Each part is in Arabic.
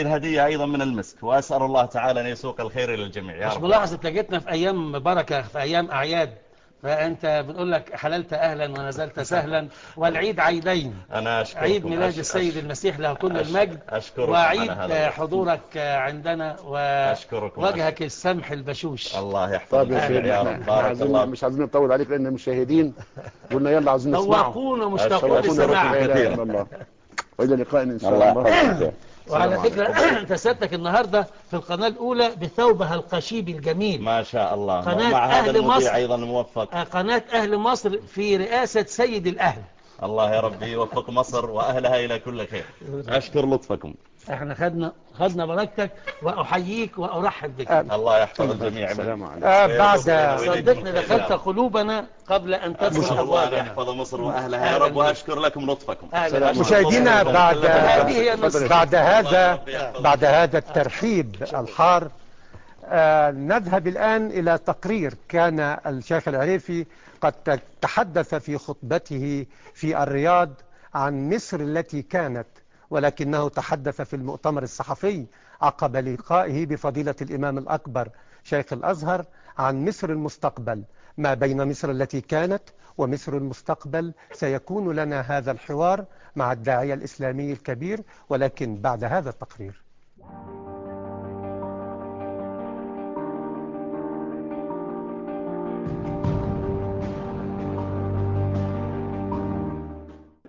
الهدية أيضا من المسك. وأسأل الله تعالى أن يسوق الخير إلى الجميع. يا مش رب. ملاحظ تلاقيتنا في أيام بركة في أيام أعياد. فأنت بنقول لك حللت أهلا ونزلت سهلا والعيد عيدين. أنا أشكركم عيد ميلاد أش- السيد المسيح له كل أش- المجد. أشكركم وعيد. حضورك عندنا. ووجهك السمح البشوش. الله يحفظك. طيب يا سيدي يا إحنا رب بارك الله مش عايزين نطول عليك لأن المشاهدين قلنا يلا عايزين نسمعه ذواقون ومشتاقون الله والى لقاء إن شاء الله. وعلى فكرة انت سيادتك النهاردة في القناة الأولى بثوبها القشيب الجميل. ما شاء الله. قناة مع هذا أهل المذيع مصر. أيضا الموفق آه، قناة أهل مصر في رئاسة سيد الأهل. الله يا ربي يوفق مصر وأهلها إلى كل خير. أشكر لطفكم. إحنا خدنا خدنا بركتك وأحييك وأرحب بك. الله يحفظ الجميع. السلام عليكم. آه بعد صدقني دخلت قلوبنا قبل أن تدخل أسأل الله يحفظ مصر وأهلها. يا أهلا رب بك. وأشكر لكم لطفكم. مشاهدينا بعد بعد هذا. بعد هذا الترحيب الحار آه، نذهب الآن إلى تقرير كان الشيخ العريفي قد تحدث في خطبته في الرياض عن مصر التي كانت ولكنه تحدث في المؤتمر الصحفي عقب لقائه بفضيلة الإمام الأكبر شيخ الأزهر عن مصر المستقبل. ما بين مصر التي كانت ومصر المستقبل سيكون لنا هذا الحوار مع الداعية الإسلامي الكبير ولكن بعد هذا التقرير.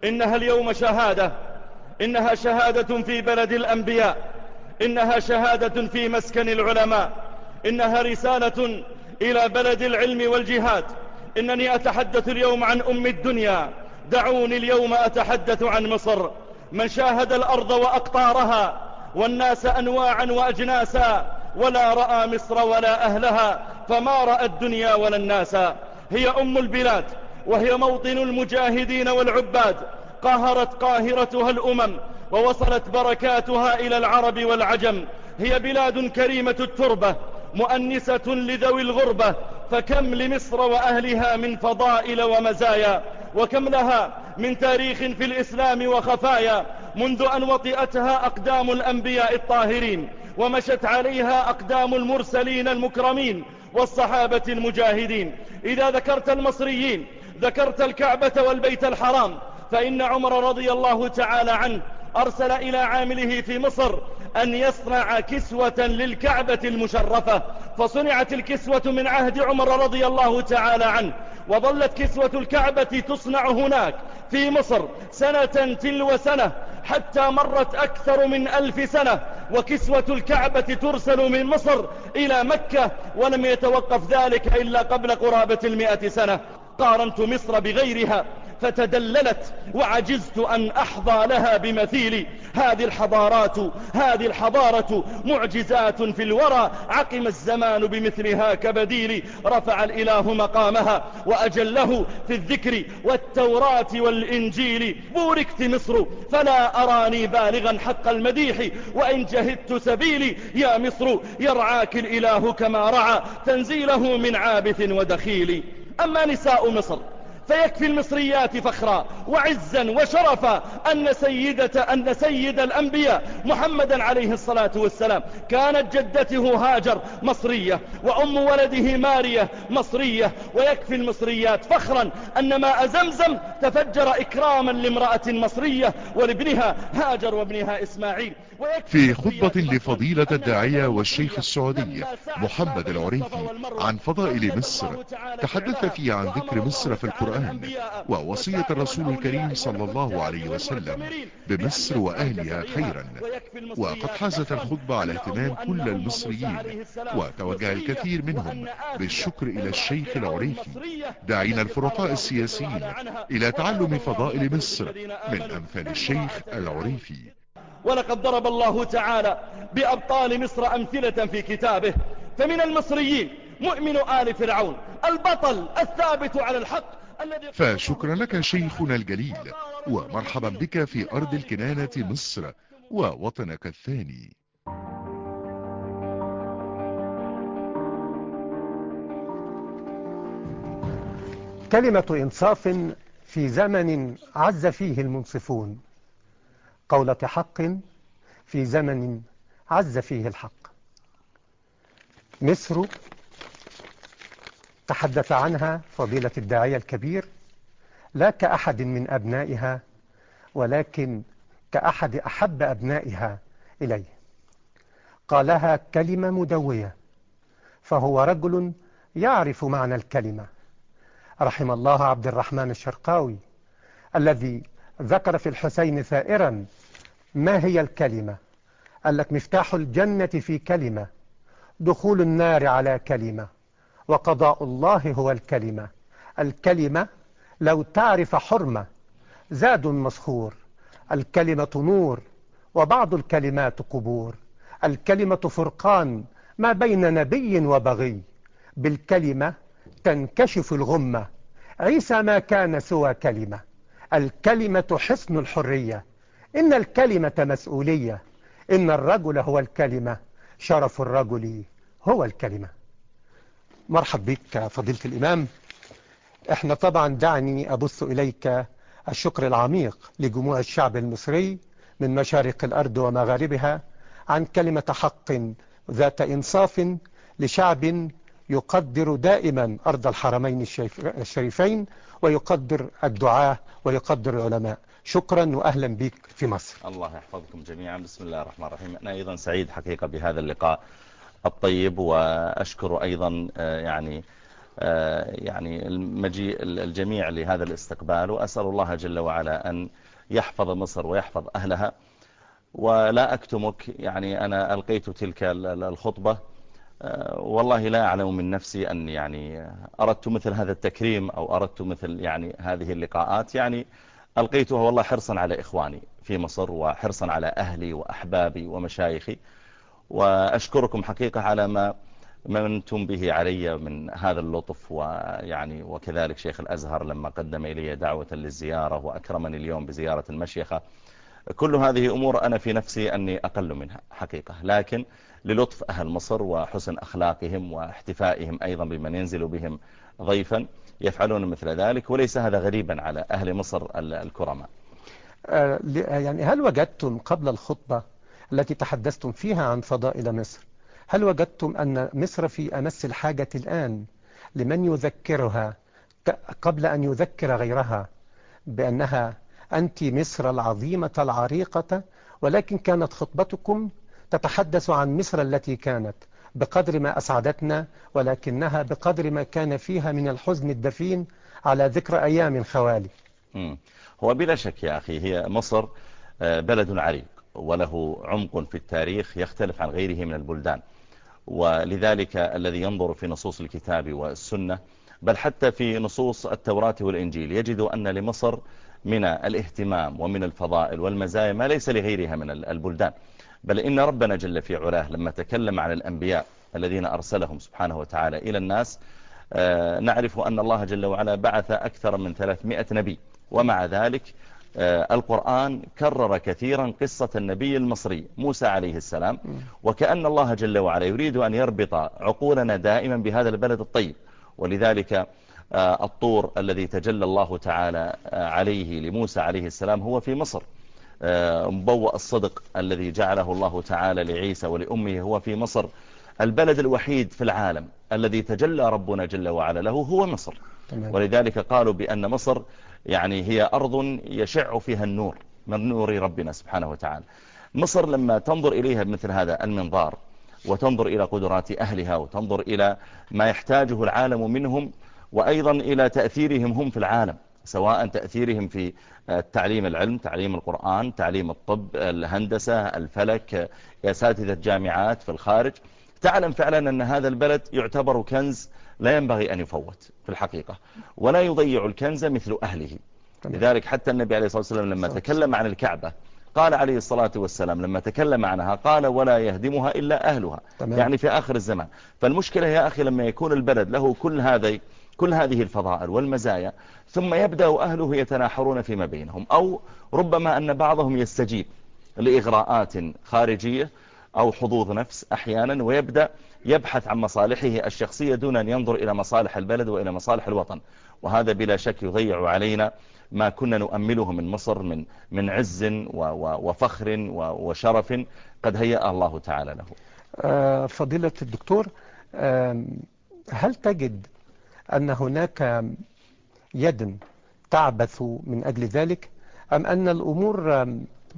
إنها اليوم شهادة إنها شهادة في بلد الأنبياء. إنها شهادة في مسكن العلماء. إنها رسالة إلى بلد العلم والجهاد. إنني أتحدث اليوم عن أم الدنيا. دعوني اليوم أتحدث عن مصر. من شاهد الأرض وأقطارها والناس أنواعا وأجناسا ولا رأى مصر ولا أهلها فما رأى الدنيا ولا الناس. هي أم البلاد وهي موطن المجاهدين والعباد. قهرت قاهرتها الأمم ووصلت بركاتها إلى العرب والعجم. هي بلاد كريمة التربة مؤنسة لذوي الغربة فكم لمصر وأهلها من فضائل ومزايا وكم لها من تاريخ في الإسلام وخفايا منذ أن وطئتها أقدام الأنبياء الطاهرين ومشت عليها أقدام المرسلين المكرمين والصحابة المجاهدين. إذا ذكرت المصريين ذكرت الكعبة والبيت الحرام فإن عمر رضي الله تعالى عنه أرسل إلى عامله في مصر أن يصنع كسوة للكعبة المشرفة فصنعت الكسوة من عهد عمر رضي الله تعالى عنه وظلت كسوة الكعبة تصنع هناك في مصر سنة تلو سنة حتى مرت أكثر من ألف سنة وكسوة الكعبة ترسل من مصر إلى مكة ولم يتوقف ذلك إلا قبل قرابة المئة سنة. قارنت مصر بغيرها. فتدللت وعجزت أن أحظى لها بمثيلي هذه الحضارات هذه الحضارة معجزات في الورى. عقم الزمان بمثلها كبديل. رفع الإله مقامها وأجله في الذكر والتوراة والإنجيل. بوركت مصر فلا أراني بالغا حق المديح. وإن جهدت سبيلي يا مصر يرعاك الإله كما رعى. تنزيله من عابث ودخيل. أما نساء مصر فيكفي المصريات فخرا وعزا وشرفا أن سيدة أن سيد الأنبياء محمدا عليه الصلاة والسلام كانت جدته هاجر مصرية وأم ولده مارية مصرية ويكفي المصريات فخرا أن ماء زمزم تفجر إكراما لامرأة مصرية ولابنها هاجر وابنها إسماعيل في خطبة لفضيلة الداعية والشيخ السعودي محمد العريفي عن فضائل مصر تحدث فيه عن ذكر مصر في القرآن ووصية الرسول الكريم صلى الله عليه وسلم بمصر وأهلها خيرا. وقد حازت الخطبة على اهتمام كل المصريين وتوجه الكثير منهم بالشكر إلى الشيخ العريفي داعين الفرقاء السياسيين إلى تعلم فضائل مصر من أمثال الشيخ العريفي. ولقد ضرب الله تعالى بأبطال مصر أمثلة في كتابه. فمن المصريين مؤمن آل فرعون البطل الثابت على الحق الذي فشكرا لك شيخنا الجليل ومرحبا بك في أرض الكنانة مصر ووطنك الثاني. كلمة إنصاف في زمن عز فيه المنصفون. قولة حق في زمن عز فيه الحق. مصر تحدث عنها فضيلة الداعية الكبير لا كأحد من أبنائها ولكن كأحد أحب أبنائها إليه. قالها كلمة مدوية فهو رجل يعرف معنى الكلمة. رحم الله عبد الرحمن الشرقاوي الذي ذكر في الحسين ثائرا ما هي الكلمة؟ قال لك مفتاح الجنة في كلمة دخول النار على كلمة وقضاء الله هو الكلمة. الكلمة لو تعرف حرمة زاد مسخور. الكلمة نور وبعض الكلمات قبور. الكلمة فرقان ما بين نبي وبغي. بالكلمة تنكشف الغمة عيسى ما كان سوى كلمة. الكلمة حصن الحرية. إن الكلمة مسؤولية. إن الرجل هو الكلمة. شرف الرجل هو الكلمة. مرحب بك فضيلة الإمام. إحنا طبعا دعني أبث إليك الشكر العميق لجموع الشعب المصري من مشارق الأرض ومغاربها عن كلمة حق ذات إنصاف لشعب يقدر دائما أرض الحرمين الشريفين ويقدر الدعاة ويقدر العلماء. شكرا وأهلا بك في مصر. الله يحفظكم جميعا. بسم الله الرحمن الرحيم. أنا أيضا سعيد حقيقة بهذا اللقاء الطيب وأشكر أيضا آه، يعني آه، يعني المجيء الجميع لهذا الاستقبال وأسأل الله جل وعلا أن يحفظ مصر ويحفظ أهلها. ولا أكتمك يعني أنا ألقيت تلك الخطبة والله لا أعلم من نفسي أن يعني أردت مثل هذا التكريم أو أردت مثل يعني هذه اللقاءات. يعني ألقيتها والله حرصا على إخواني في مصر وحرصا على أهلي وأحبابي ومشايخي. وأشكركم حقيقة على ما منتم به علي من هذا اللطف. ويعني وكذلك شيخ الأزهر لما قدم إلي دعوة للزيارة وأكرمني اليوم بزيارة المشيخة. كل هذه أمور أنا في نفسي أني أقل منها حقيقة. لكن للطف أهل مصر وحسن أخلاقهم واحتفائهم أيضا بمن ينزل بهم ضيفا يفعلون مثل ذلك وليس هذا غريبا على أهل مصر الكرماء. آه، يعني هل وجدتم قبل الخطبة التي تحدثتم فيها عن فضائل مصر؟ هل وجدتم أن مصر في أمس الحاجة الآن لمن يذكرها قبل أن يذكر غيرها بأنها أنت مصر العظيمة العريقة ولكن كانت خطبتكم تتحدث عن مصر التي كانت بقدر ما أسعدتنا ولكنها بقدر ما كان فيها من الحزن الدفين على ذكر أيام خوالي. هو بلا شك يا أخي هي مصر آه، بلد عريق وله عمق في التاريخ يختلف عن غيره من البلدان. ولذلك الذي ينظر في نصوص الكتاب والسنة بل حتى في نصوص التوراة والإنجيل يجد أن لمصر من الاهتمام ومن الفضائل والمزايا ما ليس لغيرها من البلدان. بل إن ربنا جل في علاه لما تكلم عن الأنبياء الذين أرسلهم سبحانه وتعالى إلى الناس آه، نعرف أن الله جل وعلا بعث أكثر من 300 نبي. ومع ذلك آه، القرآن كرر كثيرا قصة النبي المصري موسى عليه السلام. وكأن الله جل وعلا يريد أن يربط عقولنا دائما بهذا البلد الطيب. ولذلك آه، الطور الذي تجلى الله تعالى عليه لموسى عليه السلام هو في مصر. مبوأ الصدق الذي جعله الله تعالى لعيسى ولأمه هو في مصر. البلد الوحيد في العالم الذي تجلى ربنا جل وعلا له هو مصر. ولذلك قالوا بأن مصر يعني هي أرض يشع فيها النور من نور ربنا سبحانه وتعالى. مصر لما تنظر إليها بمثل هذا المنظار وتنظر إلى قدرات أهلها وتنظر إلى ما يحتاجه العالم منهم وأيضا إلى تأثيرهم هم في العالم سواء تأثيرهم في تعليم العلم تعليم القرآن تعليم الطب الهندسة الفلك أساتذة جامعات في الخارج. تعلم فعلا أن هذا البلد يعتبر كنز لا ينبغي أن يفوت في الحقيقة ولا يضيع الكنز مثل أهله. لذلك حتى النبي عليه الصلاة والسلام لما تكلم عن الكعبة قال عليه الصلاة والسلام لما تكلم عنها قال ولا يهدمها إلا أهلها تمام. يعني في آخر الزمان. فالمشكلة يا أخي لما يكون البلد له كل هذه كل هذه الفضائل والمزايا ثم يبدأ أهله يتناحرون فيما بينهم. أو ربما أن بعضهم يستجيب لإغراءات خارجية أو حظوظ نفس أحيانا ويبدأ يبحث عن مصالحه الشخصية دون أن ينظر إلى مصالح البلد وإلى مصالح الوطن. وهذا بلا شك يضيع علينا ما كنا نؤمله من مصر من من عز وفخر وشرف قد هيأ الله تعالى له. آه، فضيلة الدكتور هل تجد أن هناك يد تعبث من أجل ذلك أم أن الأمور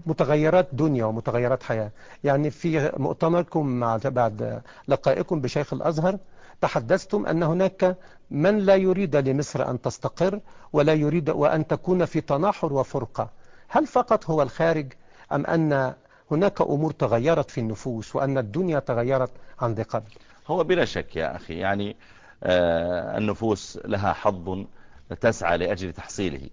متغيرات دنيا ومتغيرات حياة؟ يعني في مؤتمركم مع بعد لقائكم بشيخ الأزهر تحدثتم أن هناك من لا يريد لمصر أن تستقر ولا يريد وأن تكون في تناحر وفرقة. هل فقط هو الخارج أم أن هناك أمور تغيرت في النفوس وأن الدنيا تغيرت عن ذي قبل؟ هو بلا شك يا أخي يعني النفوس لها حظ تسعى لأجل تحصيله.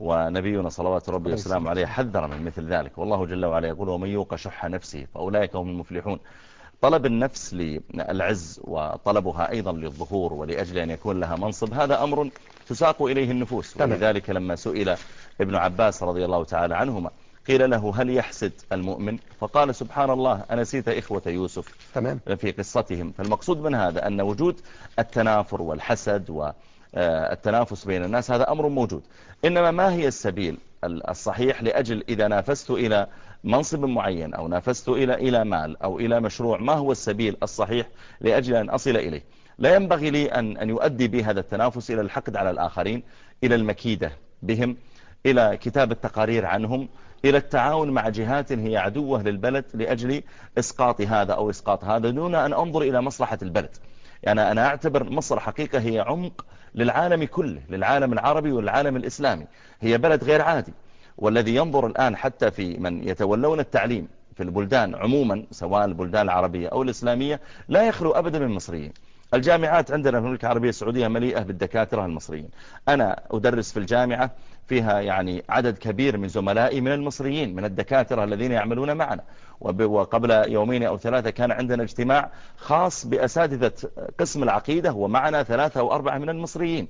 ونبينا صلوات ربي وسلامه عليه حذر من مثل ذلك. والله جل وعلا يقول ومن يوق شح نفسه فأولئك هم المفلحون. طلب النفس للعز وطلبها أيضا للظهور ولأجل أن يكون لها منصب هذا أمر تساق إليه النفوس. ولذلك لما سئل ابن عباس رضي الله تعالى عنهما قيل له هل يحسد المؤمن؟ فقال سبحان الله أنسيت إخوة يوسف تمام. في قصتهم. فالمقصود من هذا أن وجود التنافر والحسد والتنافس بين الناس هذا أمر موجود. إنما ما هي السبيل الصحيح لأجل إذا نافست إلى منصب معين أو نافست إلى إلى مال أو إلى مشروع ما هو السبيل الصحيح لأجل أن أصل إليه؟ لا ينبغي لي أن, أن يؤدي بي هذا التنافس إلى الحقد على الآخرين إلى المكيدة بهم إلى كتاب التقارير عنهم إلى التعاون مع جهات هي عدوة للبلد لأجل إسقاط هذا أو إسقاط هذا دون أن أنظر إلى مصلحة البلد. يعني أنا أعتبر مصر حقيقة هي عمق للعالم كله للعالم العربي والعالم الإسلامي. هي بلد غير عادي. والذي ينظر الآن حتى في من يتولون التعليم في البلدان عموما سواء البلدان العربية أو الإسلامية لا يخلو أبدا من المصريين. الجامعات عندنا في المملكة العربية السعودية مليئة بالدكاترة المصريين. أنا أدرس في الجامعة فيها يعني عدد كبير من زملائي من المصريين من الدكاترة الذين يعملون معنا. وقبل يومين أو ثلاثة كان عندنا اجتماع خاص بأساتذة قسم العقيدة ومعنا ثلاثة أو أربعة من المصريين.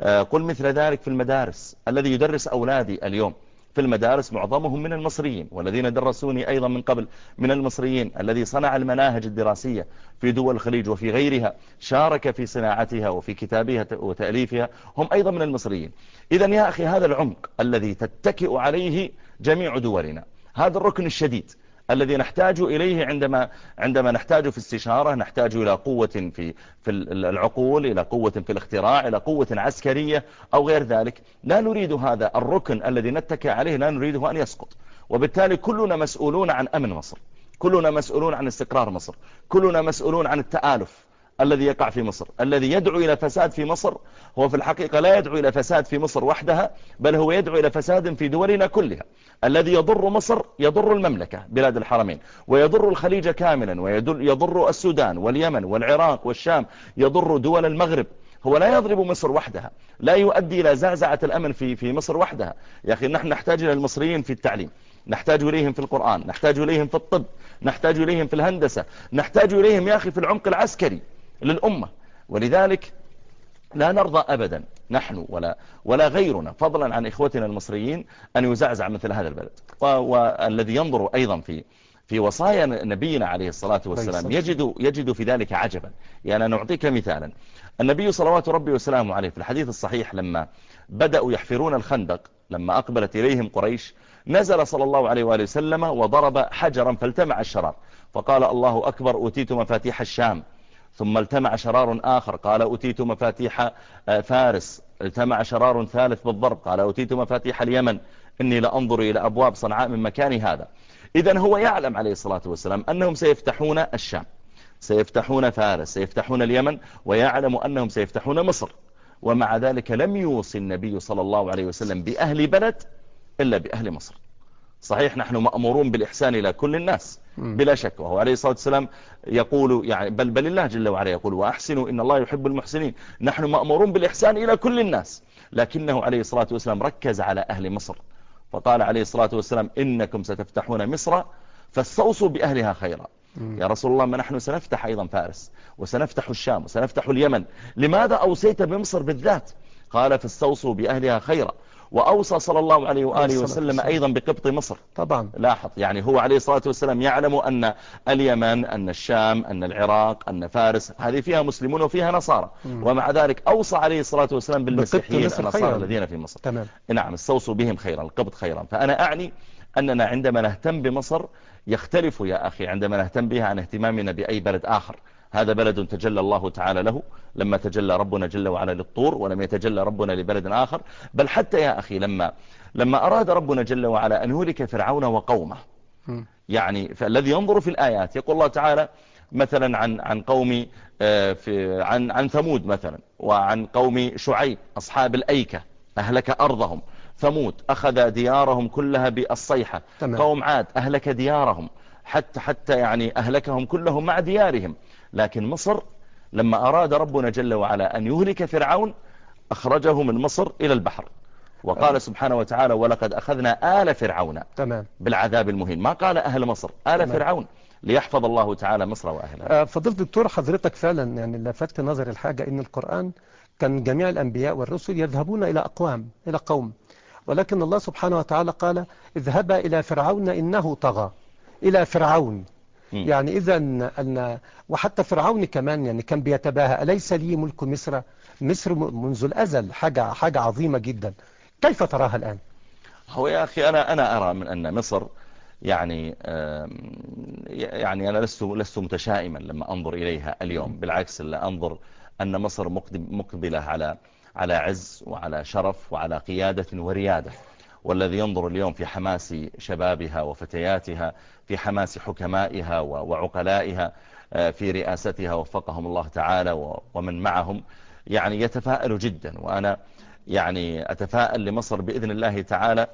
آه، قل مثل ذلك في المدارس الذي يدرس أولادي اليوم. في المدارس معظمهم من المصريين والذين درسوني أيضا من قبل من المصريين الذي صنع المناهج الدراسية في دول الخليج وفي غيرها شارك في صناعتها وفي كتابها وتأليفها هم أيضا من المصريين. إذا يا أخي هذا العمق الذي تتكئ عليه جميع دولنا هذا الركن الشديد الذي نحتاج إليه عندما عندما نحتاج في استشارة نحتاج إلى قوة في في العقول إلى قوة في الاختراع إلى قوة عسكرية أو غير ذلك. لا نريد هذا الركن الذي نتكى عليه لا نريده أن يسقط. وبالتالي كلنا مسؤولون عن أمن مصر كلنا مسؤولون عن استقرار مصر كلنا مسؤولون عن التآلف. الذي يقع في مصر الذي يدعو إلى فساد في مصر هو في الحقيقة لا يدعو إلى فساد في مصر وحدها بل هو يدعو إلى فساد في دولنا كلها. الذي يضر مصر يضر المملكة بلاد الحرمين ويضر الخليج كاملا ويضر السودان واليمن والعراق والشام يضر دول المغرب. هو لا يضرب مصر وحدها لا يؤدي إلى زعزعة الأمن في في مصر وحدها. يا أخي نحن نحتاج إلى المصريين في التعليم نحتاج إليهم في القرآن نحتاج إليهم في الطب نحتاج إليهم في الهندسة نحتاج إليهم يا أخي في العمق العسكري. للأمة. ولذلك لا نرضى أبدا. نحن ولا, ولا غيرنا فضلا عن إخوتنا المصريين أن يزعزع مثل هذا البلد. والذي ينظر أيضا في في وصايا نبينا عليه الصلاة والسلام يجد, يجد في ذلك عجبا. يعني نعطيك مثالا. النبي صلوات ربي وسلامه عليه في الحديث الصحيح لما بدأوا يحفرون الخندق لما أقبلت إليهم قريش نزل صلى الله عليه وآله وسلم وضرب حجرا فالتمع الشرار. فقال الله أكبر أوتيت مفاتيح الشام. ثم التمع شرار آخر. قال أتيت مفاتيح آه، فارس. التمع شرار ثالث بالضرب. قال أتيت مفاتيح اليمن. إني لأنظر إلى أبواب صنعاء من مكان هذا. إذا هو يعلم عليه الصلاة والسلام أنهم سيفتحون الشام سيفتحون فارس سيفتحون اليمن ويعلم أنهم سيفتحون مصر. ومع ذلك لم يوصي النبي صلى الله عليه وسلم بأهل بلد إلا بأهل مصر. صحيح نحن مأمورون بالإحسان إلى كل الناس. بلا شك. وهو عليه الصلاة والسلام يقول يعني بل بل الله جل وعلا يقول وأحسنوا إن الله يحب المحسنين. نحن مأمورون بالإحسان إلى كل الناس. لكنه عليه الصلاة والسلام ركز على أهل مصر. فقال عليه الصلاة والسلام إنكم ستفتحون مصر فاستوصوا بأهلها خيرا. يا رسول الله ما نحن سنفتح أيضا فارس وسنفتح الشام وسنفتح اليمن. لماذا أوصيت بمصر بالذات؟ قال فاستوصوا بأهلها خيرا. وأوصى صلى الله عليه وآله وسلم. أيضا بقبط مصر. طبعا. لاحظ يعني هو عليه الصلاة والسلام يعلم أن اليمن أن الشام أن العراق أن فارس هذه فيها مسلمون وفيها نصارى. ومع ذلك أوصى عليه الصلاة والسلام بالمسيحيين النصارى. الذين في مصر. تمام. نعم استوصوا بهم خيرا القبط خيرا. فأنا أعني أننا عندما نهتم بمصر يختلف يا أخي عندما نهتم بها عن اهتمامنا بأي بلد آخر. هذا بلد تجلى الله تعالى له لما تجلى ربنا جل وعلا للطور ولم يتجلى ربنا لبلد آخر بل حتى يا أخي لما لما أراد ربنا جل وعلا أن يهلك فرعون وقومه. يعني فالذي ينظر في الآيات يقول الله تعالى مثلا عن عن قوم آه، في عن عن ثمود مثلا وعن قوم شعيب أصحاب الأيكة أهلك أرضهم ثمود أخذ ديارهم كلها بالصيحة تمام. قوم عاد أهلك ديارهم حتى حتى يعني أهلكهم كلهم مع ديارهم لكن مصر لما أراد ربنا جل وعلا أن يهلك فرعون أخرجه من مصر إلى البحر. وقال سبحانه وتعالى ولقد أخذنا آل فرعون تمام. بالعذاب المهين. ما قال أهل مصر آل تمام. فرعون ليحفظ الله تعالى مصر وأهلها. آه، فضيلة الدكتور حضرتك فعلا يعني لفت نظر الحاجة إن القرآن كان جميع الأنبياء والرسل يذهبون إلى أقوام إلى قوم. ولكن الله سبحانه وتعالى قال اذهبا إلى فرعون إنه طغى. إلى فرعون. يعني إذا أن وحتى فرعون كمان يعني كان بيتباهى أليس لي ملك مصر؟ مصر منذ الأزل حاجة حاجة عظيمة جدا. كيف تراها الآن؟ هو يا أخي أنا أنا أرى من أن مصر يعني يعني أنا لست لست متشائما لما أنظر إليها اليوم. بالعكس لا أنظر أن مصر مقبلة على على عز وعلى شرف وعلى قيادة وريادة. والذي ينظر اليوم في حماس شبابها وفتياتها في حماس حكمائها وعقلائها آه، في رئاستها وفقهم الله تعالى ومن معهم. يعني يتفاءل جدا. وأنا يعني أتفاءل لمصر بإذن الله تعالى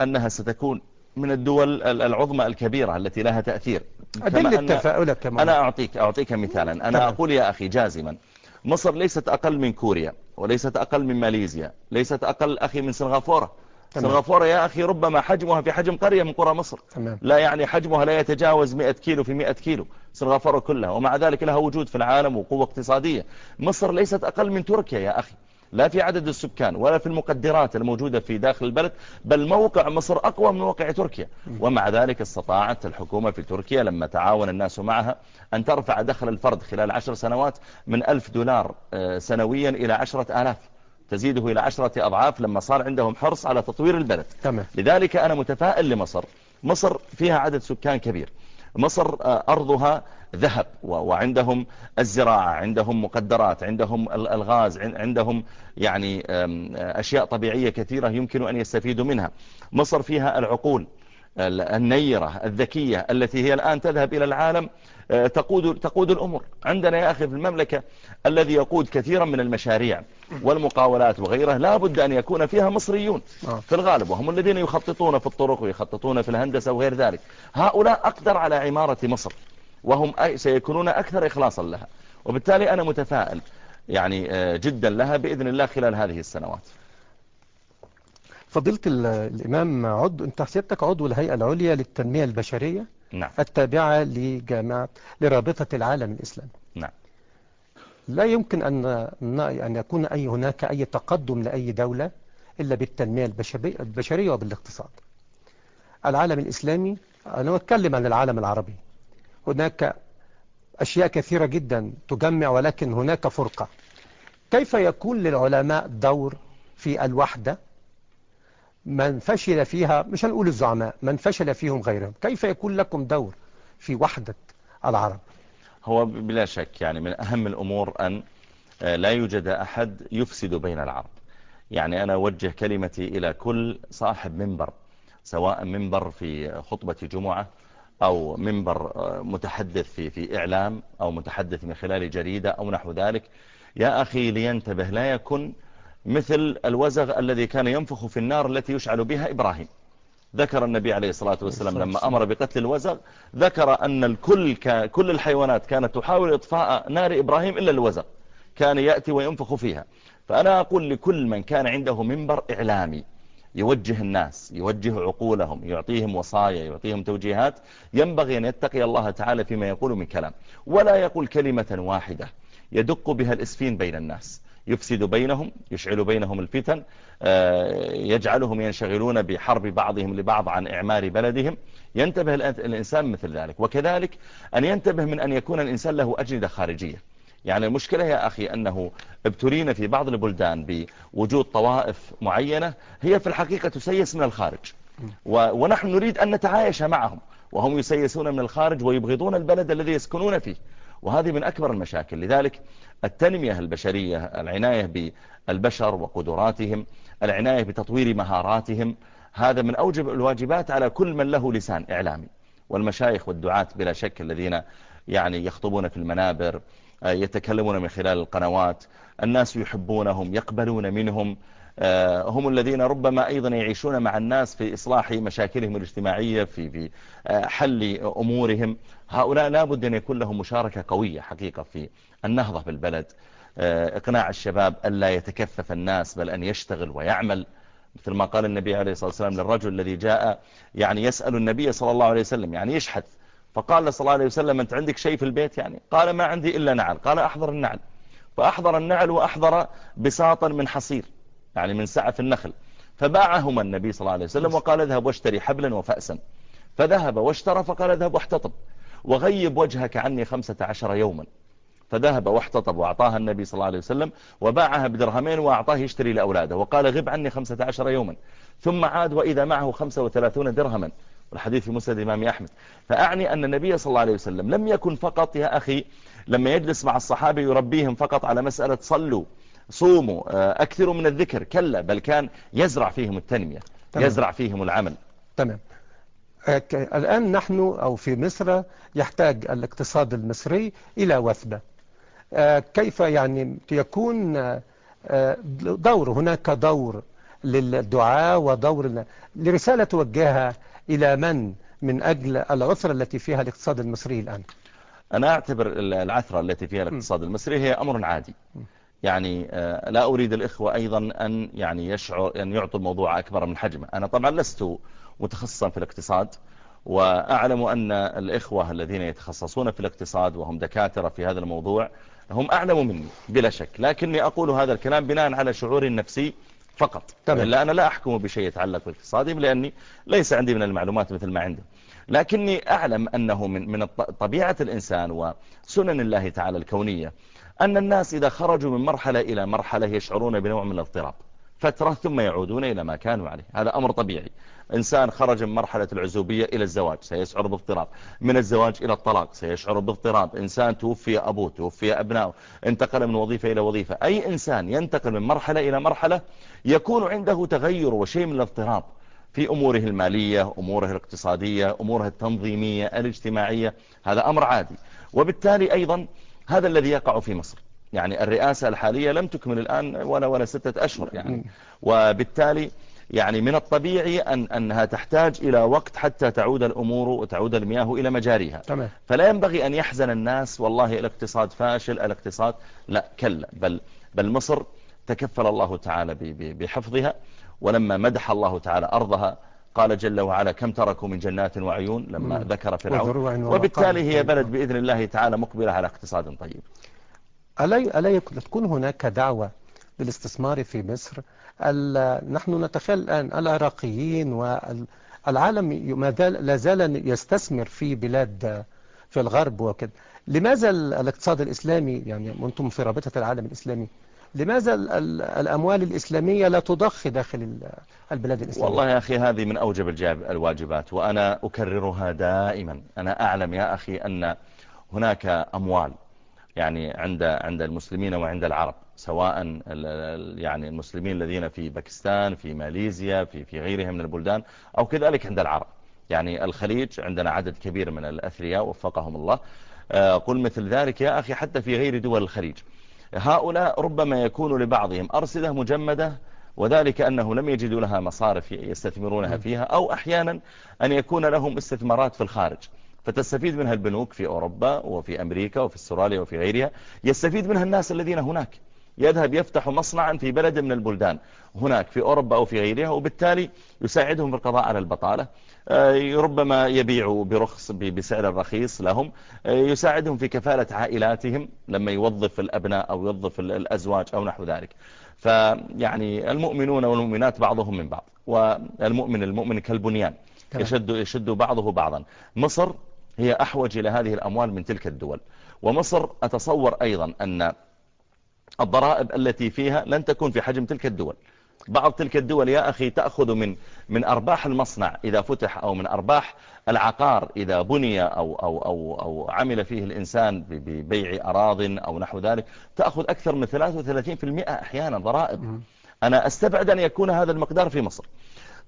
أنها ستكون من الدول ال- العظمى الكبيرة التي لها تأثير. أدل تفاؤلك كمان أنا أعطيك أعطيك مثالا. أنا. أقول يا أخي جازما مصر ليست أقل من كوريا وليست أقل من ماليزيا ليست أقل أخي من سنغافورة. سنغافورة يا أخي ربما حجمها في حجم قرية من قرى مصر. تمام. لا يعني حجمها لا يتجاوز 100 كيلو في 100 كيلو سنغافورة كلها. ومع ذلك لها وجود في العالم وقوة اقتصادية. مصر ليست أقل من تركيا يا أخي. لا في عدد السكان ولا في المقدرات الموجودة في داخل البلد بل موقع مصر أقوى من موقع تركيا. ومع ذلك استطاعت الحكومة في تركيا لما تعاون الناس معها أن ترفع دخل الفرد خلال عشر سنوات من ألف دولار آه، سنويا إلى عشرة آلاف. تزيده إلى عشرة أضعاف لما صار عندهم حرص على تطوير البلد. تمام. لذلك أنا متفائل لمصر. مصر فيها عدد سكان كبير. مصر آه، أرضها ذهب وعندهم الزراعة عندهم مقدرات عندهم ال- الغاز عن- عندهم يعني آه، أشياء طبيعية كثيرة يمكن أن يستفيدوا منها. مصر فيها العقول ال- النيرة الذكية التي هي الآن تذهب إلى العالم تقود تقود الأمور. عندنا يا أخي في المملكة الذي يقود كثيرا من المشاريع والمقاولات وغيرها لا بد أن يكون فيها مصريون آه. في الغالب وهم الذين يخططون في الطرق ويخططون في الهندسة وغير ذلك. هؤلاء أقدر على عمارة مصر وهم سيكونون أكثر إخلاصا لها. وبالتالي أنا متفائل يعني آه، جدا لها بإذن الله خلال هذه السنوات. فضيلة ال- الإمام عضو أنت حسيبتك عضو الهيئة العليا للتنمية البشرية؟ نعم. التابعة لجامعة لرابطة العالم الإسلامي. نعم. لا يمكن أن أن يكون أي هناك أي تقدم لأي دولة إلا بالتنمية البشري- البشرية وبالاقتصاد. العالم الإسلامي أنا أتكلم عن العالم العربي. هناك أشياء كثيرة جدا تجمع ولكن هناك فرقة. كيف يكون للعلماء دور في الوحدة؟ من فشل فيها مش هنقول الزعماء من فشل فيهم غيرهم. كيف يكون لكم دور في وحدة العرب؟ هو بلا شك يعني من أهم الأمور أن آه، لا يوجد أحد يفسد بين العرب. يعني أنا أوجه كلمتي إلى كل صاحب منبر سواء منبر في خطبة جمعة أو منبر آه، متحدث في في إعلام أو متحدث من خلال جريدة أو نحو ذلك. يا أخي لينتبه لا يكن مثل الوزغ الذي كان ينفخ في النار التي يشعل بها إبراهيم. ذكر النبي عليه الصلاة والسلام لما أمر بقتل الوزغ ذكر أن الكل كل الحيوانات كانت تحاول إطفاء نار إبراهيم إلا الوزغ كان يأتي وينفخ فيها. فأنا أقول لكل من كان عنده منبر إعلامي يوجه الناس يوجه عقولهم يعطيهم وصايا يعطيهم توجيهات ينبغي أن يتقي الله تعالى فيما يقول من كلام. ولا يقول كلمة واحدة يدق بها الإسفين بين الناس. يفسد بينهم يشعل بينهم الفتن آه، يجعلهم ينشغلون بحرب بعضهم لبعض عن إعمار بلدهم. ينتبه الإنسان مثل ذلك. وكذلك أن ينتبه من أن يكون الإنسان له أجندة خارجية. يعني المشكلة يا أخي أنه ابتلينا في بعض البلدان بوجود طوائف معينة هي في الحقيقة تسيس من الخارج. ونحن نريد أن نتعايش معهم. وهم يسيسون من الخارج ويبغضون البلد الذي يسكنون فيه. وهذه من أكبر المشاكل. لذلك التنمية البشرية العناية بالبشر وقدراتهم العناية بتطوير مهاراتهم هذا من أوجب الواجبات على كل من له لسان إعلامي. والمشايخ والدعاة بلا شك الذين يعني يخطبون في المنابر يتكلمون من خلال القنوات الناس يحبونهم يقبلون منهم آه، هم الذين ربما أيضا يعيشون مع الناس في إصلاح مشاكلهم الاجتماعية في آه، حل أمورهم. هؤلاء لابد أن يكون لهم مشاركة قوية حقيقة في النهضة بالبلد آه، إقناع الشباب ألا يتكفف الناس بل أن يشتغل ويعمل. مثل ما قال النبي عليه الصلاة والسلام للرجل الذي جاء يعني يسأل النبي صلى الله عليه وسلم يعني يشحث فقال صلى الله عليه وسلم أنت عندك شيء في البيت يعني؟ قال ما عندي إلا نعل. قال أحضر النعل. فأحضر النعل وأحضر بساطا من حصير يعني من سعف النخل. فباعهما النبي صلى الله عليه وسلم وقال اذهب واشتري حبلا وفأسا. فذهب واشترى فقال اذهب واحتطب. وغيب وجهك عني خمسة عشر يوما. فذهب واحتطب وأعطاها النبي صلى الله عليه وسلم وباعها بدرهمين وأعطاه يشتري لأولاده وقال غب عني خمسة عشر يوما. ثم عاد وإذا معه خمسة وثلاثون درهما. والحديث في مسند الإمام أحمد. فأعني أن النبي صلى الله عليه وسلم لم يكن فقط يا أخي لما يجلس مع الصحابة يربيهم فقط على مسألة صلوا صوموا آه، أكثروا من الذكر كلا بل كان يزرع فيهم التنمية تمام. يزرع فيهم العمل. تمام. الآن نحن أو في مصر يحتاج الاقتصاد المصري إلى وثبة آه، كيف يعني يكون دور هناك دور للدعاء ودور لرسالة توجهها إلى من من أجل العثرة التي فيها الاقتصاد المصري الآن؟ أنا أعتبر العثرة التي فيها الاقتصاد المصري هي أمر عادي. يعني آه، لا أريد الإخوة أيضا أن يعني يشعر أن يعطوا الموضوع أكبر من حجمه. أنا طبعا لست متخصصا في الاقتصاد وأعلم أن الإخوة الذين يتخصصون في الاقتصاد وهم دكاترة في هذا الموضوع هم أعلم مني بلا شك لكني أقول هذا الكلام بناء على شعور نفسي فقط. تمام. لا أنا لا أحكم بشيء يتعلق بالاقتصاد لأني ليس عندي من المعلومات مثل ما عنده لكني أعلم أنه من من طبيعة الإنسان وسنن الله تعالى الكونية أن الناس إذا خرجوا من مرحلة إلى مرحلة يشعرون بنوع من الاضطراب فترة ثم يعودون إلى ما كانوا عليه. هذا أمر طبيعي. إنسان خرج من مرحلة العزوبية إلى الزواج سيشعر باضطراب. من الزواج إلى الطلاق سيشعر باضطراب. إنسان توفي أبوه توفي أبنائه انتقل من وظيفة إلى وظيفة. أي إنسان ينتقل من مرحلة إلى مرحلة يكون عنده تغير وشيء من الاضطراب في أموره المالية أموره الاقتصادية أموره التنظيمية الاجتماعية. هذا أمر عادي. وبالتالي أيضا هذا الذي يقع في مصر. يعني الرئاسة الحالية لم تكمل الآن ولا ولا ستة أشهر يعني. وبالتالي يعني من الطبيعي أن أنها تحتاج إلى وقت حتى تعود الأمور وتعود المياه إلى مجاريها. تمام. فلا ينبغي أن يحزن الناس والله الاقتصاد فاشل الاقتصاد لا كلا. بل, بل مصر تكفل الله تعالى بحفظها ولما مدح الله تعالى أرضها قال جل وعلا كم تركوا من جنات وعيون لما مم. ذكر فرعون. وبالتالي هي بلد بإذن الله تعالى مقبلة على اقتصاد طيب. ألا, ألا تكون هناك دعوة للاستثمار في مصر. نحن نتخيل الآن العراقيين والعالم لا زال يستثمر في بلاد في الغرب وكذا لماذا الاقتصاد الإسلامي يعني أنتم في رابطة العالم الإسلامي لماذا الأموال الإسلامية لا تضخ داخل البلاد الإسلامية؟ والله يا أخي هذه من أوجب الواجبات وأنا أكررها دائما. أنا أعلم يا أخي أن هناك أموال يعني عند عند المسلمين وعند العرب. سواء يعني المسلمين الذين في باكستان في ماليزيا في في غيرها من البلدان أو كذلك عند العرب. يعني الخليج عندنا عدد كبير من الأثرياء وفقهم الله. آه، قل مثل ذلك يا أخي حتى في غير دول الخليج هؤلاء ربما يكون لبعضهم أرصدة مجمدة وذلك أنه لم يجدوا لها مصارف يستثمرونها فيها أو أحيانا أن يكون لهم استثمارات في الخارج. فتستفيد منها البنوك في أوروبا وفي أمريكا وفي أستراليا وفي غيرها يستفيد منها الناس الذين هناك. يذهب يفتح مصنعا في بلد من البلدان هناك في أوروبا أو في غيرها وبالتالي يساعدهم في القضاء على البطالة. آه، ربما يبيعوا برخص بسعر رخيص لهم. آه، يساعدهم في كفالة عائلاتهم لما يوظف الأبناء أو يوظف الأزواج أو نحو ذلك. فيعني المؤمنون والمؤمنات بعضهم من بعض والمؤمن المؤمن كالبنيان يشد, يشد بعضه بعضا. مصر هي أحوج إلى هذه الأموال من تلك الدول. ومصر أتصور أيضا أن الضرائب التي فيها لن تكون في حجم تلك الدول. بعض تلك الدول يا أخي تأخذ من من أرباح المصنع إذا فتح أو من أرباح العقار إذا بني أو, أو, أو, أو عمل فيه الإنسان ببيع أراض أو نحو ذلك تأخذ أكثر من 33% أحيانا ضرائب. أنا أستبعد أن يكون هذا المقدار في مصر.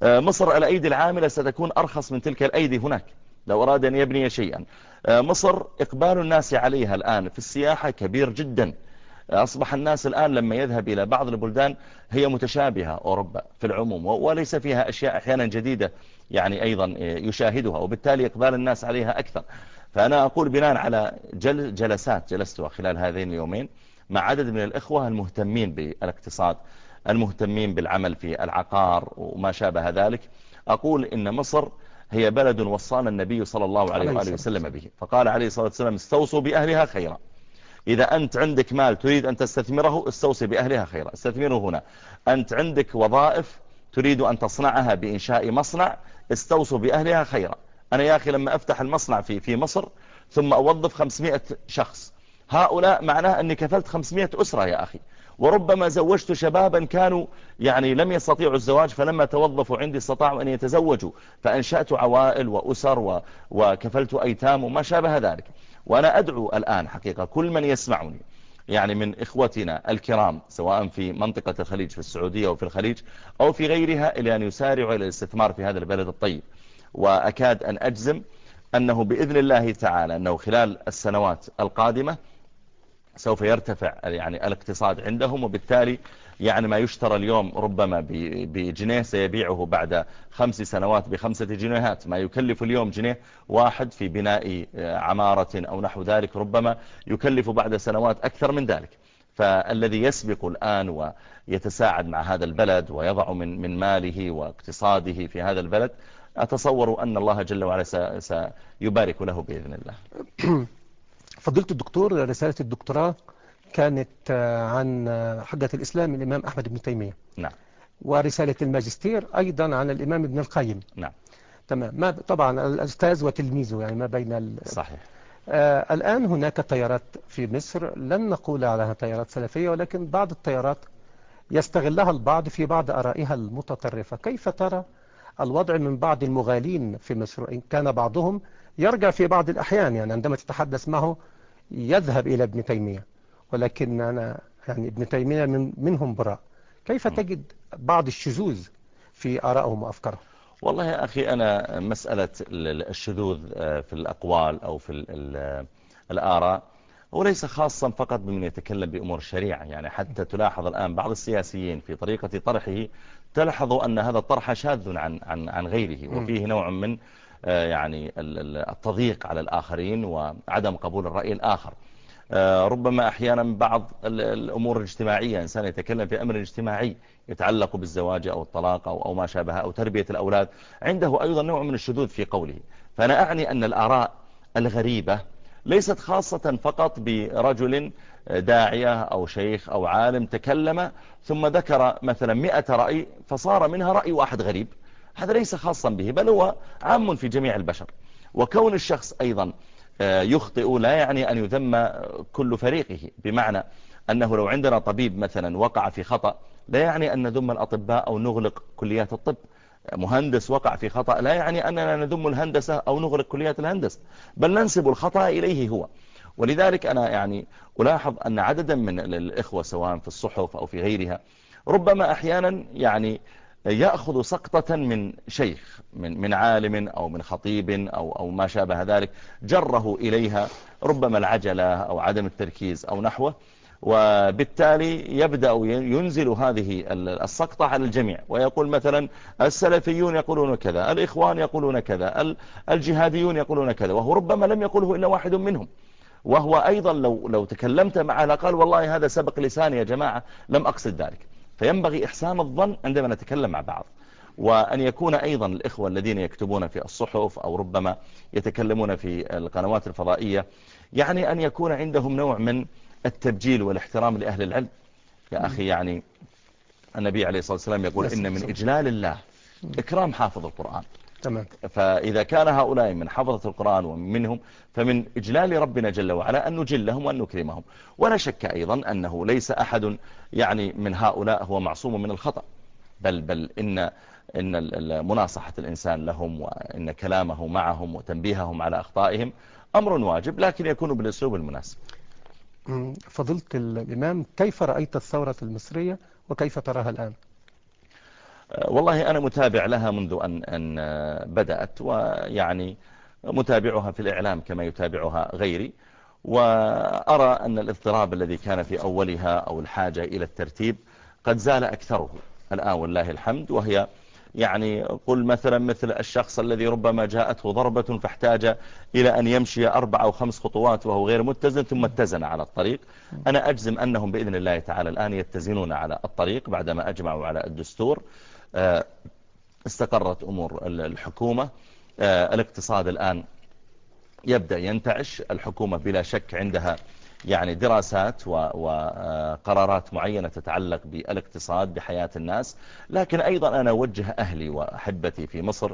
آه، مصر الأيدي العاملة ستكون أرخص من تلك الأيدي هناك لو أراد أن يبني شيئا. آه، مصر إقبال الناس عليها الآن في السياحة كبير جدا. أصبح الناس الآن لما يذهب إلى بعض البلدان هي متشابهة أوروبا في العموم وليس فيها أشياء أحيانا جديدة يعني أيضا يشاهدها وبالتالي إقبال الناس عليها أكثر. فأنا أقول بناء على جل جلسات جلستها خلال هذين اليومين مع عدد من الإخوة المهتمين بالاقتصاد المهتمين بالعمل في العقار وما شابه ذلك. أقول إن مصر هي بلد وصانا النبي صلى الله عليه وآله وسلم به فقال عليه الصلاة والسلام استوصوا بأهلها خيرا. إذا أنت عندك مال تريد أن تستثمره استوصي بأهلها خيرا. استثمره هنا. أنت عندك وظائف تريد أن تصنعها بإنشاء مصنع استوصوا بأهلها خيرا. أنا يا أخي لما أفتح المصنع في في مصر ثم أوظف 500 شخص. هؤلاء معناه أني كفلت 500 أسرة يا أخي. وربما زوجت شبابا كانوا يعني لم يستطيعوا الزواج فلما توظفوا عندي استطاعوا أن يتزوجوا. فأنشأت عوائل وأسر وكفلت أيتام وما شابه ذلك. وأنا أدعو الآن حقيقة كل من يسمعني يعني من إخوتنا الكرام سواء في منطقة الخليج في السعودية أو في الخليج أو في غيرها إلى أن يسارعوا إلى الاستثمار في هذا البلد الطيب. وأكاد أن أجزم أنه بإذن الله تعالى أنه خلال السنوات القادمة سوف يرتفع يعني الاقتصاد عندهم وبالتالي يعني ما يشترى اليوم ربما بجنيه سيبيعه بعد خمس سنوات بخمسة جنيهات. ما يكلف اليوم جنيه واحد في بناء آه، عمارة أو نحو ذلك ربما يكلف بعد سنوات أكثر من ذلك. فالذي يسبق الآن ويتساعد مع هذا البلد ويضع من من ماله واقتصاده في هذا البلد أتصور أن الله جل وعلا سيبارك له بإذن الله. فضلت الدكتور رسالة الدكتوراه كانت آه، عن آه، حجة الإسلام الإمام أحمد بن تيمية. نعم. ورسالة الماجستير أيضا عن الإمام ابن القيم. نعم. تمام. ما طبعا الأستاذ وتلميذه يعني ما بين ال... صحيح. آه الآن هناك تيارات في مصر. لن نقول عليها تيارات سلفية ولكن بعض التيارات يستغلها البعض في بعض أرائها المتطرفة. كيف ترى الوضع من بعض المغالين في مصر؟ إن كان بعضهم يرجع في بعض الأحيان يعني عندما تتحدث معه يذهب إلى ابن تيمية. ولكن أنا يعني ابن تيمية من منهم براء. كيف تجد بعض الشذوذ في آرائهم وأفكارهم؟ والله يا أخي أنا مسألة الشذوذ آه، في الأقوال أو في الآراء وليس خاصا فقط بمن يتكلم بأمور الشريعة. يعني حتى تلاحظ الآن بعض السياسيين في طريقة طرحه تلاحظ أن هذا الطرح شاذ عن, عن, عن غيره. وفيه نوع من آه، يعني التضييق على الآخرين وعدم قبول الرأي الآخر. ربما أحيانا بعض الأمور الاجتماعية إنسان يتكلم في أمر اجتماعي يتعلق بالزواج أو الطلاق أو, أو ما شابه أو تربية الأولاد عنده أيضا نوع من الشذوذ في قوله. فأنا أعني أن الآراء الغريبة ليست خاصة فقط برجل داعية أو شيخ أو عالم تكلم ثم ذكر مثلا مئة رأي فصار منها رأي واحد غريب. هذا ليس خاصا به بل هو عام في جميع البشر. وكون الشخص أيضا آه، يخطئ لا يعني أن يذم كل فريقه بمعنى أنه لو عندنا طبيب مثلا وقع في خطأ لا يعني أن نذم الأطباء أو نغلق كليات الطب. مهندس وقع في خطأ لا يعني أننا نذم الهندسة أو نغلق كليات الهندسة بل ننسب الخطأ إليه هو. ولذلك أنا يعني ألاحظ أن عددا من الإخوة سواء في الصحف أو في غيرها ربما أحيانا يعني يأخذ سقطة من شيخ من, من عالم أو من خطيب أو, أو ما شابه ذلك جره إليها ربما العجلة أو عدم التركيز أو نحوه وبالتالي يبدأ ينزل هذه السقطة على الجميع. ويقول مثلا السلفيون يقولون كذا الإخوان يقولون كذا الجهاديون يقولون كذا وهو ربما لم يقوله إلا واحد منهم. وهو أيضا لو, لو تكلمت معه لقال والله هذا سبق لساني يا جماعة لم أقصد ذلك. فينبغي إحسان الظن عندما نتكلم مع بعض. وأن يكون أيضا الإخوة الذين يكتبون في الصحف أو ربما يتكلمون في القنوات الفضائية يعني أن يكون عندهم نوع من التبجيل والاحترام لأهل العلم. يا أخي يعني النبي عليه الصلاة والسلام يقول إن من إجلال الله إكرام حافظ القرآن. تمام. فإذا كان هؤلاء من حفظة القرآن ومنهم فمن إجلال ربنا جل وعلا أن نجلهم وأن نكرمهم. ولا شك أيضا أنه ليس أحد يعني من هؤلاء هو معصوم من الخطأ. بل, بل إن, إن مناصحة الإنسان لهم وإن كلامه معهم وتنبيههم على أخطائهم أمر واجب لكن يكون بالأسلوب المناسب. فضلت الإمام كيف رأيت الثورة المصرية وكيف تراها الآن؟ والله أنا متابع لها منذ أن, أن بدأت ويعني متابعها في الإعلام كما يتابعها غيري وأرى أن الاضطراب الذي كان في أولها أو الحاجة إلى الترتيب قد زال أكثره الآن والله الحمد. وهي يعني قل مثلا مثل الشخص الذي ربما جاءته ضربة فاحتاج إلى أن يمشي أربع أو خمس خطوات وهو غير متزن ثم اتزن على الطريق. أنا أجزم أنهم بإذن الله تعالى الآن يتزنون على الطريق بعدما أجمعوا على الدستور. آه، استقرت أمور الحكومة. آه، الاقتصاد الآن يبدأ ينتعش. الحكومة بلا شك عندها يعني دراسات وقرارات معينة تتعلق بالاقتصاد بحياة الناس. لكن أيضا أنا أوجه أهلي وأحبتي في مصر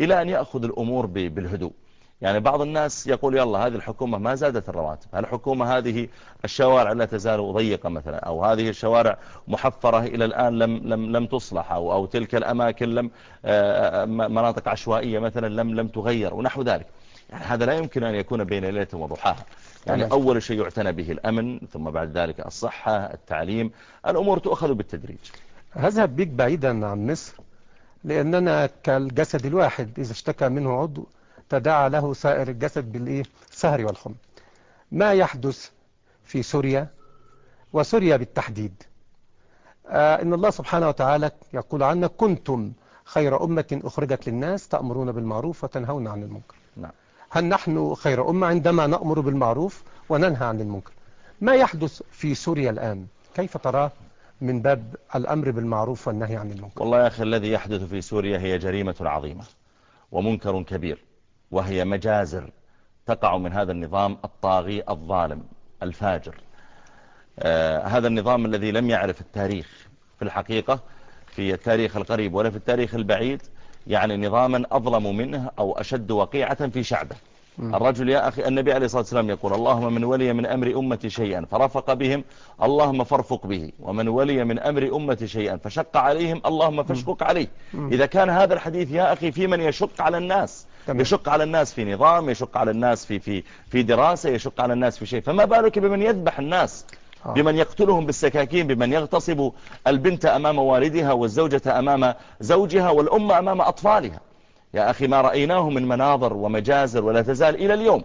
إلى أن يأخذ الأمور بالهدوء. يعني بعض الناس يقول يلا هذه الحكومة ما زادت الرواتب الحكومة هذه الشوارع لا تزال ضيقة مثلا أو هذه الشوارع محفرة إلى الآن لم, لم, لم تصلح أو, أو تلك الأماكن لم آه، مناطق عشوائية مثلا لم, لم تغير ونحو ذلك. يعني هذا لا يمكن أن يكون بين ليلة وضحاها. يعني أول شيء يعتنى به الأمن ثم بعد ذلك الصحة التعليم الأمور تؤخذ بالتدريج. هذهب بك بعيدا عن مصر لأننا كالجسد الواحد إذا اشتكى منه عضو تداعى له سائر الجسد بالإيه؟ السهر والحمى ما يحدث في سوريا؟ وسوريا بالتحديد. آه إن الله سبحانه وتعالى يقول عنا كنتم خير أمة أخرجت للناس تأمرون بالمعروف وتنهون عن المنكر. نعم. هل نحن خير أمة عندما نأمر بالمعروف وننهى عن المنكر؟ ما يحدث في سوريا الآن؟ كيف تراه من باب الأمر بالمعروف والنهي عن المنكر؟ والله يا أخي الذي يحدث في سوريا هي جريمة عظيمة ومنكر كبير. وهي مجازر تقع من هذا النظام الطاغي الظالم الفاجر. آه هذا النظام الذي لم يعرف التاريخ في الحقيقة في التاريخ القريب ولا في التاريخ البعيد يعني نظاما أظلم منه أو أشد وقيعة في شعبه. الرجل يا أخي النبي عليه الصلاة والسلام يقول اللهم من ولي من أمر أمتي شيئا فرفق بهم اللهم فارفق به ومن ولي من أمر أمتي شيئا فشق عليهم اللهم فاشقق عليه. إذا كان هذا الحديث يا أخي في من يشق على الناس تمام. يشق على الناس في نظام يشق على الناس في, في, في دراسة يشق على الناس في شيء فما بالك بمن يذبح الناس آه. بمن يقتلهم بالسكاكين بمن يغتصب البنت أمام والدها والزوجة أمام زوجها والأم أمام أطفالها يا أخي ما رأيناه من مناظر ومجازر ولا تزال إلى اليوم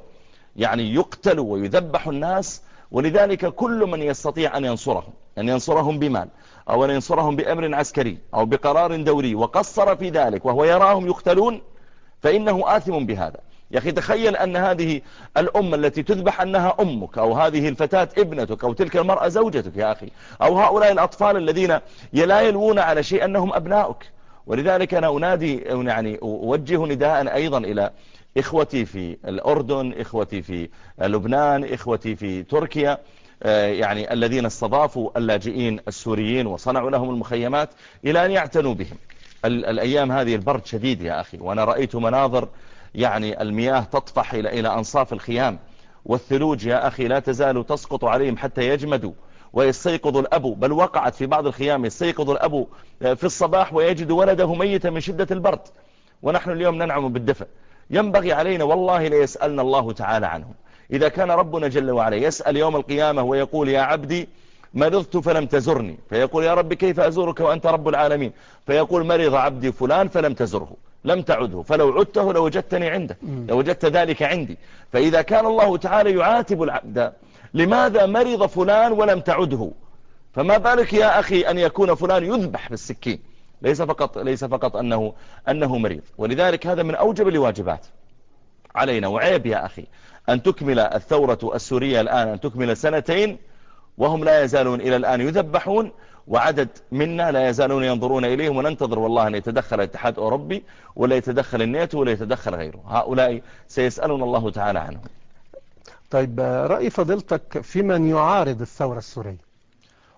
يعني يقتل ويذبح الناس ولذلك كل من يستطيع أن ينصرهم أن ينصرهم بمال أو أن ينصرهم بأمر عسكري أو بقرار دوري وقصر في ذلك وهو يراهم يقتلون فإنه آثم بهذا. يا أخي تخيل أن هذه الأم التي تذبح أنها أمك أو هذه الفتاة ابنتك أو تلك المرأة زوجتك يا أخي أو هؤلاء الأطفال الذين لا يلوون على شيء أنهم أبناؤك. ولذلك أنا أنادي يعني أوجه نداء أيضا إلى إخوتي في الأردن إخوتي في لبنان إخوتي في تركيا آه، يعني الذين استضافوا اللاجئين السوريين وصنعوا لهم المخيمات إلى أن يعتنوا بهم. الأيام هذه البرد شديد يا أخي. وأنا رأيت مناظر يعني المياه تطفح إلى إلى أنصاف الخيام. والثلوج يا أخي لا تزال تسقط عليهم حتى يجمدوا ويستيقظ الأب. بل وقعت في بعض الخيام يستيقظ الأب في الصباح ويجد ولده ميتا من شدة البرد. ونحن اليوم ننعم بالدفء. ينبغي علينا والله ليسألنا الله تعالى عنهم إذا كان ربنا جل وعلا يسأل يوم القيامة ويقول يا عبدي مرضت فلم تزرني. فيقول يا رب كيف أزورك وأنت رب العالمين؟ فيقول مرض عبدي فلان فلم تزره. لم تعده. فلو عدته لوجدتني عنده. لوجدت ذلك عندي. فإذا كان الله تعالى يعاتب العبد لماذا مرض فلان ولم تعده؟ فما بالك يا أخي أن يكون فلان يذبح بالسكين؟ ليس فقط, ليس فقط أنه, أنه مريض. ولذلك هذا من أوجب الواجبات علينا. وعيب يا أخي أن تكمل الثورة السورية الآن أن تكمل سنتين وهم لا يزالون إلى الآن يذبحون وعدد منا لا يزالون ينظرون إليهم وننتظر والله أن يتدخل الاتحاد الأوروبي ولا يتدخل الناتو ولا يتدخل غيره. هؤلاء سيسألون الله تعالى عنهم. طيب رأي فضيلتك في من يعارض الثورة السورية؟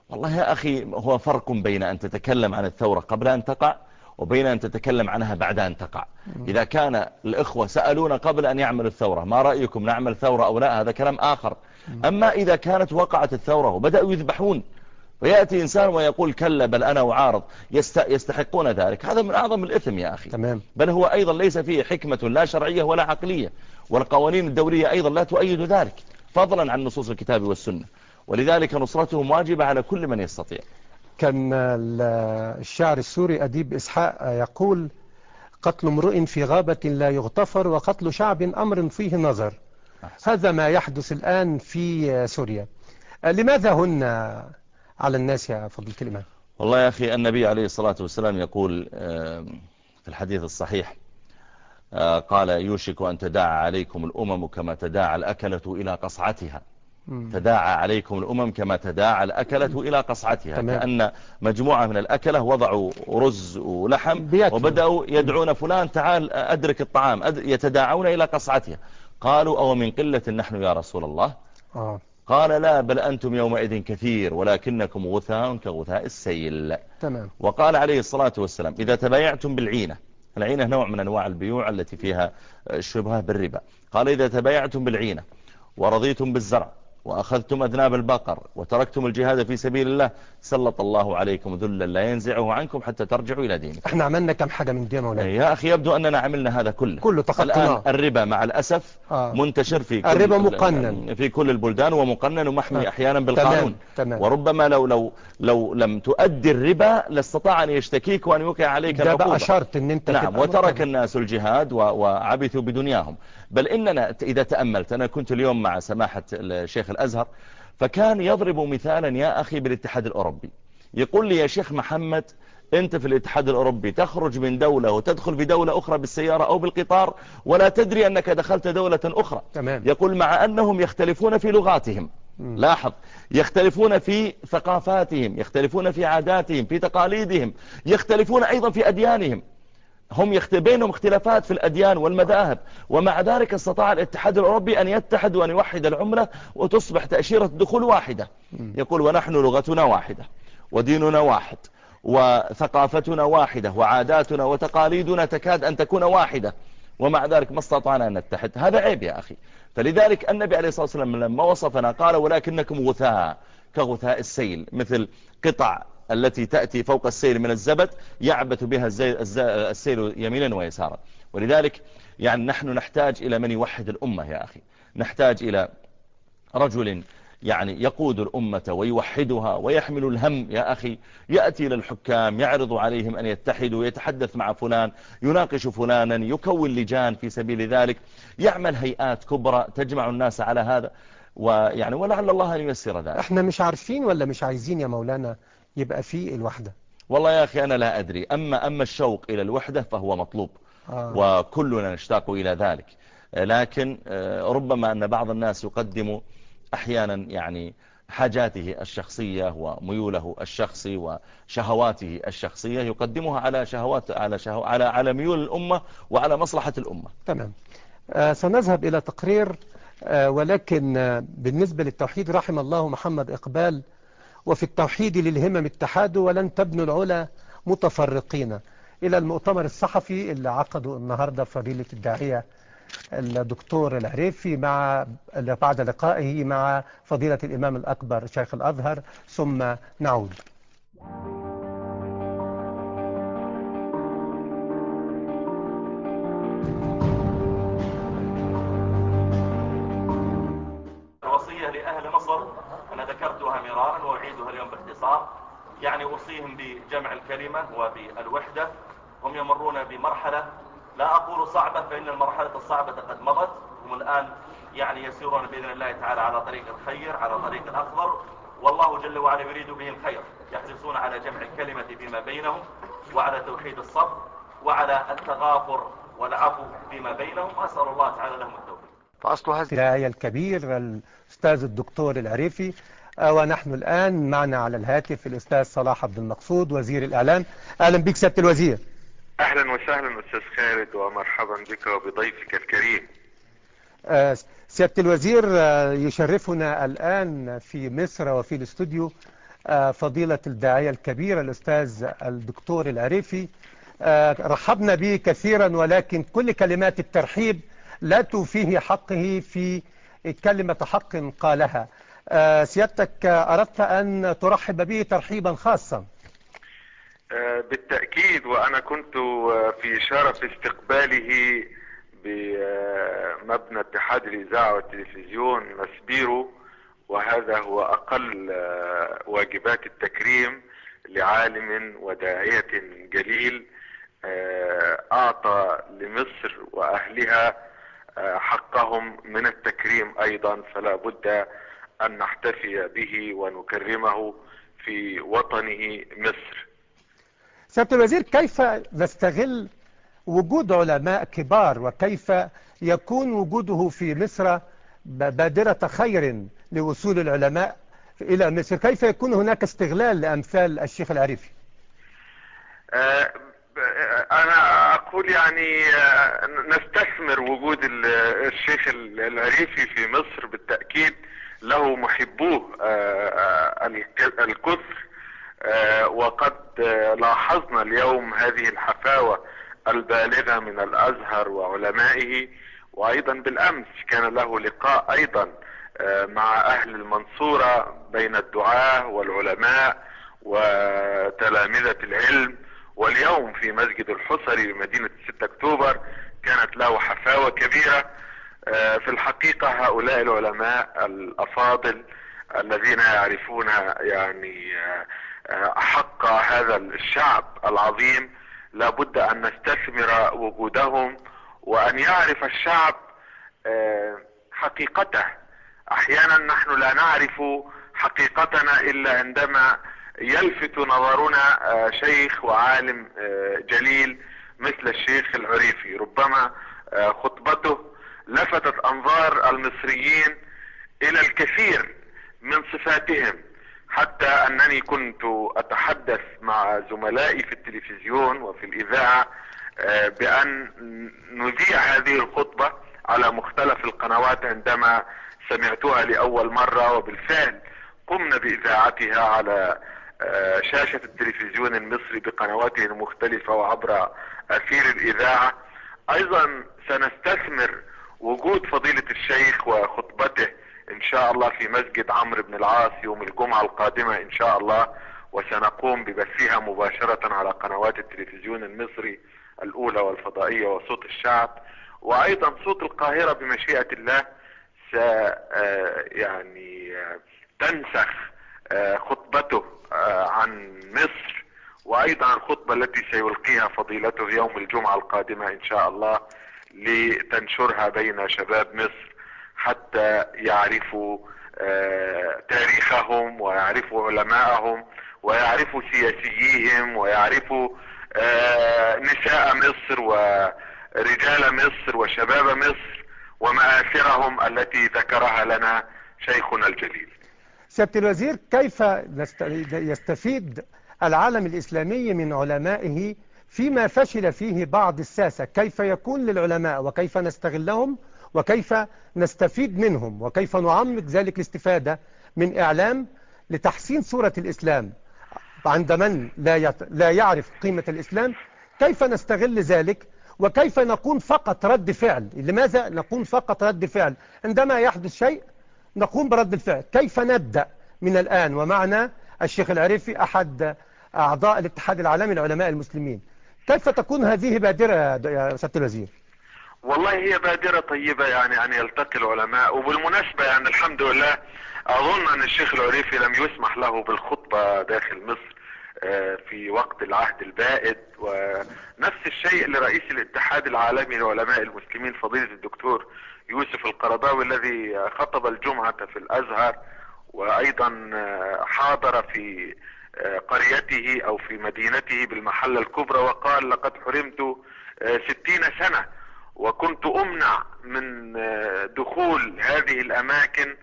والله يا أخي هو فرق بين أن تتكلم عن الثورة قبل أن تقع وبين أن تتكلم عنها بعد أن تقع. إذا كان الإخوة سألونا قبل أن يعملوا الثورة ما رأيكم نعمل ثورة أو لا؟ هذا كلام آخر. أما إذا كانت وقعت الثورة وبدأوا يذبحون ويأتي إنسان ويقول كلا بل أنا أعارض يستحقون ذلك. هذا من أعظم الإثم يا أخي. تمام. بل هو أيضا ليس فيه حكمة لا شرعية ولا عقلية والقوانين الدولية أيضا لا تؤيد ذلك فضلا عن نصوص الكتاب والسنة. ولذلك نصرتهم واجبة على كل من يستطيع. كان الشاعر السوري أديب إسحاق يقول قتل امرئ في غابة لا يغتفر وقتل شعب أمر فيه نظر. هذا ما يحدث الآن في سوريا. لماذا هن على الناس يا فضيلة الإمام؟ والله يا أخي النبي عليه الصلاة والسلام يقول في الحديث الصحيح قال يوشك أن تداعى عليكم الأمم كما تداعى الأكلة إلى قصعتها. تداعى عليكم الأمم كما تداعى الأكلة إلى قصعتها تمام. كأن مجموعة من الأكلة وضعوا رز ولحم بيأكل. وبدأوا يدعون فلان تعال أدرك الطعام يتداعون إلى قصعتها. قالوا أو من قلة نحن يا رسول الله آه. قال لا بل أنتم يومئذ كثير ولكنكم غثاء كغثاء السيل تمام. وقال عليه الصلاة والسلام إذا تبايعتم بالعينة العينة نوع من أنواع البيوع التي فيها شبهة بالربا قال إذا تبايعتم بالعينة ورضيتم بالزرع وأخذتم أذناب البقر وتركتم الجهاد في سبيل الله سلط الله عليكم ذلا لا ينزعه عنكم حتى ترجعوا إلى دينكم. إحنا عملنا كم حاجة من دين ولا يا أخي يبدو أننا عملنا هذا كله. كله تخطنا الآن الربا مع الأسف آه. منتشر في كل الربا مقنن. في كل البلدان ومقنن ومحمي آه. أحيانا بالقانون. تمام. تمام. وربما لو لو لو لم تؤدي الربا لاستطاع أن يشتكيك وأن يوقع عليك ده بقى شرط إن أنت نعم وترك الناس الجهاد وعبثوا بدنياهم. بل إننا إذا تأملت أنا كنت اليوم مع سماحة الشيخ الأزهر فكان يضرب مثالا يا أخي بالاتحاد الأوروبي. يقول لي يا شيخ محمد أنت في الاتحاد الأوروبي تخرج من دولة وتدخل في دولة أخرى بالسيارة أو بالقطار ولا تدري أنك دخلت دولة أخرى. تمام. يقول مع أنهم يختلفون في لغاتهم. م. لاحظ. يختلفون في ثقافاتهم يختلفون في عاداتهم في تقاليدهم يختلفون أيضا في أديانهم. هم بينهم اختلافات في الأديان والمذاهب ومع ذلك استطاع الاتحاد الأوروبي أن يتحد وأن يوحد العملة وتصبح تأشيرة الدخول واحدة. يقول ونحن لغتنا واحدة وديننا واحد وثقافتنا واحدة وعاداتنا وتقاليدنا تكاد أن تكون واحدة ومع ذلك ما استطعنا أن نتحد. هذا عيب يا أخي. فلذلك النبي عليه الصلاة والسلام لما وصفنا قال ولكنكم غثاء. كغثاء السيل مثل قطع التي تأتي فوق السيل من الزبد يعبث بها السيل يمينا ويسارا. ولذلك يعني نحن نحتاج إلى من يوحد الأمة يا أخي. نحتاج إلى رجل يعني يقود الأمة ويوحدها ويحمل الهم يا أخي. يأتي للحكام يعرض عليهم أن يتحدوا يتحدث مع فلان يناقش فلانا يكون لجان في سبيل ذلك. يعمل هيئات كبرى تجمع الناس على هذا. ويعني ولعل الله أن ييسر ذلك. إحنا مش عارفين ولا مش عايزين يا مولانا يبقى في الوحدة. والله يا أخي أنا لا أدري. أما, أما الشوق إلى الوحدة فهو مطلوب. آه. وكلنا نشتاق إلى ذلك. لكن ربما أن بعض الناس يقدم أحيانا يعني حاجاته الشخصية وميوله الشخصي وشهواته الشخصية يقدمها على شهوات على شهو على على ميول الأمة وعلى مصلحة الأمة. تمام. آه سنذهب إلى تقرير آه ولكن آه بالنسبة للتوحيد رحم الله محمد إقبال وفي التوحيد للهمم اتحاد ولن تبنوا العلا متفرقين. إلى المؤتمر الصحفي اللي عقده النهاردة فضيلة الداعية الدكتور العريفي مع بعد لقائه مع فضيلة الإمام الأكبر شيخ الأزهر. ثم نعود. يعني أوصيهم بجمع الكلمة وبالوحدة. هم يمرون بمرحلة لا أقول صعبة فإن المرحلة الصعبة قد مضت. هم الآن يعني يسيرون بإذن الله تعالى على طريق الخير على طريق الأخضر والله جل وعلا يريد به الخير يحرصون على جمع الكلمة فيما بينهم وعلى توحيد الصف وعلى التغافر والعفو فيما بينهم. وأسأل الله تعالى لهم التوفيق. فأصل هذه الآية الكبير الأستاذ الدكتور العريفي ونحن الآن معنا على الهاتف الأستاذ صلاح عبد المقصود وزير الإعلام. أهلا بك سيادة الوزير. أهلا وسهلا أستاذ خالد ومرحبا بك وبضيفك الكريم. سيادة الوزير يشرفنا الآن في مصر وفي الاستوديو فضيلة الداعية الكبير الأستاذ الدكتور العريفي. رحبنا به كثيرا ولكن كل كلمات الترحيب لا توفيه حقه في كلمة حق قالها. سيادتك أردت أن ترحب به ترحيبا خاصا. بالتأكيد وأنا كنت في شرف استقباله بمبنى اتحاد الإذاعة والتلفزيون مسبيرو وهذا هو أقل واجبات التكريم لعالم وداعية جليل أعطى لمصر وأهلها حقهم من التكريم أيضا فلا بد أن نحتفي به ونكرمه في وطنه مصر. سيادة الوزير كيف نستغل وجود علماء كبار وكيف يكون وجوده في مصر بادرة خير لوصول العلماء إلى مصر؟ كيف يكون هناك استغلال لأمثال الشيخ العريفي؟ أنا أقول يعني نستثمر وجود الشيخ العريفي في مصر بالتأكيد. له محبوه الكثر وقد لاحظنا اليوم هذه الحفاوة البالغة من الأزهر وعلمائه وأيضا بالأمس كان له لقاء أيضا مع أهل المنصورة بين الدعاة والعلماء وتلامذة العلم. واليوم في مسجد الحصري بمدينة 6 أكتوبر كانت له حفاوة كبيرة. في الحقيقة هؤلاء العلماء الأفاضل الذين يعرفون يعني حق هذا الشعب العظيم لابد أن نستثمر وجودهم وأن يعرف الشعب حقيقته. أحيانا نحن لا نعرف حقيقتنا إلا عندما يلفت نظرنا شيخ وعالم جليل مثل الشيخ العريفي. ربما خطبته لفتت أنظار المصريين إلى الكثير من صفاتهم. حتى أنني كنت أتحدث مع زملائي في التلفزيون وفي الإذاعة بأن نذيع هذه الخطبة على مختلف القنوات عندما سمعتها لأول مرة وبالفعل قمنا بإذاعتها على شاشة التلفزيون المصري بقنواته المختلفة وعبر أثير الإذاعة. أيضا سنستثمر وجود فضيلة الشيخ وخطبته إن شاء الله في مسجد عمرو بن العاص يوم الجمعة القادمة إن شاء الله وسنقوم ببثها مباشرة على قنوات التلفزيون المصري الأولى والفضائية وصوت الشعب. وأيضا صوت القاهرة بمشيئة الله س يعني تنسخ خطبته عن مصر. وأيضا الخطبة التي سيلقيها فضيلته يوم الجمعة القادمة إن شاء الله لتنشرها بين شباب مصر حتى يعرفوا تاريخهم ويعرفوا علماءهم ويعرفوا سياسيهم ويعرفوا نساء مصر ورجال مصر وشباب مصر ومآثرهم التي ذكرها لنا شيخنا الجليل. سيادة الوزير كيف يستفيد العالم الإسلامي من علمائه فيما فشل فيه بعض الساسة كيف يكون للعلماء وكيف نستغلهم وكيف نستفيد منهم وكيف نعمق ذلك الاستفادة من إعلام لتحسين صورة الإسلام عند من لا لا يعرف قيمة الإسلام كيف نستغل ذلك وكيف نكون فقط رد فعل؟ لماذا نكون فقط رد فعل؟ عندما يحدث شيء نقوم برد الفعل. كيف نبدأ من الآن؟ ومعنا الشيخ العريفي أحد أعضاء الاتحاد العالمي للعلماء المسلمين. كيف تكون هذه بادرة يا سيادة الوزير؟ والله هي بادرة طيبة يعني أن يلتقي العلماء. وبالمناسبة يعني الحمد لله أظن أن الشيخ العريفي لم يسمح له بالخطبة داخل مصر في وقت العهد البائد. ونفس الشيء لرئيس الاتحاد العالمي لعلماء المسلمين فضيلة الدكتور يوسف القرضاوي الذي خطب الجمعة في الأزهر وأيضا حاضر في قريته أو في مدينته بالمحلة الكبرى وقال لقد حرمت ستين سنة وكنت أمنع من دخول هذه الأماكن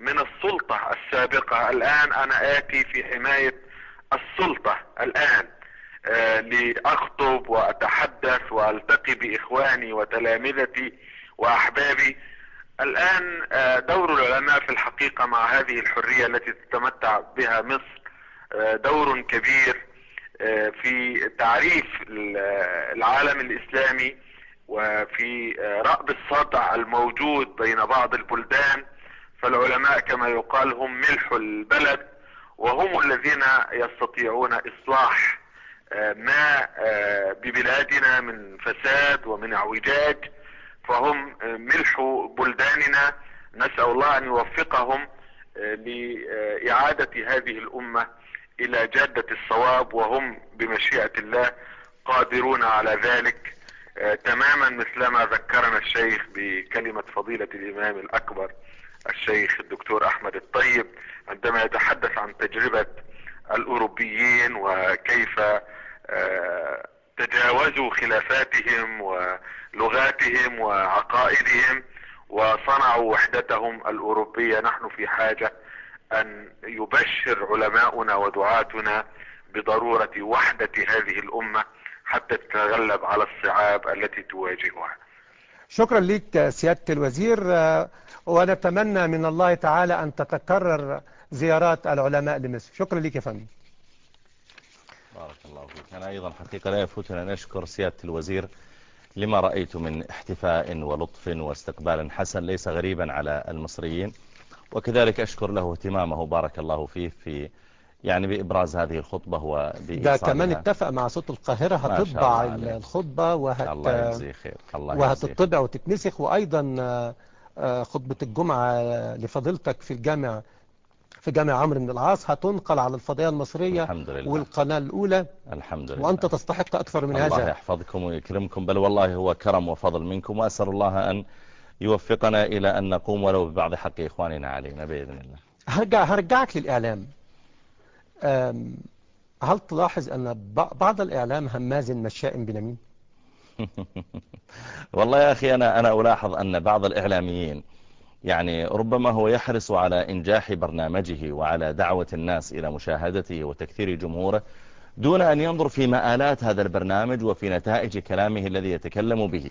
من السلطة السابقة. الآن أنا آتي في حماية السلطة الآن آه، لأخطب وأتحدث وألتقي بإخواني وتلامذتي وأحبابي. الآن آه، دور العلماء في الحقيقة مع هذه الحرية التي تتمتع بها مصر. آه، دور كبير في تعريف العالم الإسلامي وفي رأب الصدع الموجود بين بعض البلدان. فالعلماء كما يقال هم ملح البلد وهم الذين يستطيعون إصلاح آه، ما آه، ببلادنا من فساد ومن اعوجاج. فهم آه، ملح بلداننا. نسأل الله أن يوفقهم لإعادة هذه الأمة إلى جادة الصواب وهم بمشيئة الله قادرون على ذلك تماما مثلما ذكرنا الشيخ بكلمة فضيلة الإمام الأكبر الشيخ الدكتور أحمد الطيب عندما يتحدث عن تجربة الأوروبيين وكيف آه، تجاوزوا خلافاتهم ولغاتهم وعقائدهم وصنعوا وحدتهم الأوروبية نحن في حاجة أن يبشر علماؤنا ودعاتنا بضرورة وحدة هذه الأمة حتى تتغلب على الصعاب التي تواجهها. شكرا لك سيادة الوزير. آه، ونتمنى من الله تعالى أن تتكرر زيارات العلماء لمصر. شكرا لك يا فندم. بارك الله فيك. أنا أيضا حقيقة لا يفوتنا أن أشكر سيادة الوزير لما رأيت من احتفاء ولطف واستقبال حسن ليس غريبا على المصريين. وكذلك أشكر له اهتمامه بارك الله فيه في يعني بإبراز هذه الخطبة وبإيصالها ده كمان اتفق مع صوت القاهرة هتطبع الخطبة وهت... الله يجزيه خير الله وهتطبع وتتنسخ وأيضا آه، خطبة الجمعة لفضيلتك في الجامع في جامع عمرو بن العاص هتنقل على الفضائية المصرية الحمد لله. والقناة الأولى. الحمد لله. وأنت تستحق أكثر من الله هذا. الله يحفظكم ويكرمكم بل والله هو كرم وفضل منكم وأسأل الله أن يوفقنا إلى أن نقوم ولو ببعض حق إخواننا علينا بإذن الله. هرجع هرجعك للإعلام. هل تلاحظ أن بعض الإعلام هماز مشاء بنميم؟ والله يا أخي أنا, أنا ألاحظ أن بعض الإعلاميين يعني ربما هو يحرص على إنجاح برنامجه وعلى دعوة الناس إلى مشاهدته وتكثير جمهوره دون أن ينظر في مآلات هذا البرنامج وفي نتائج كلامه الذي يتكلم به.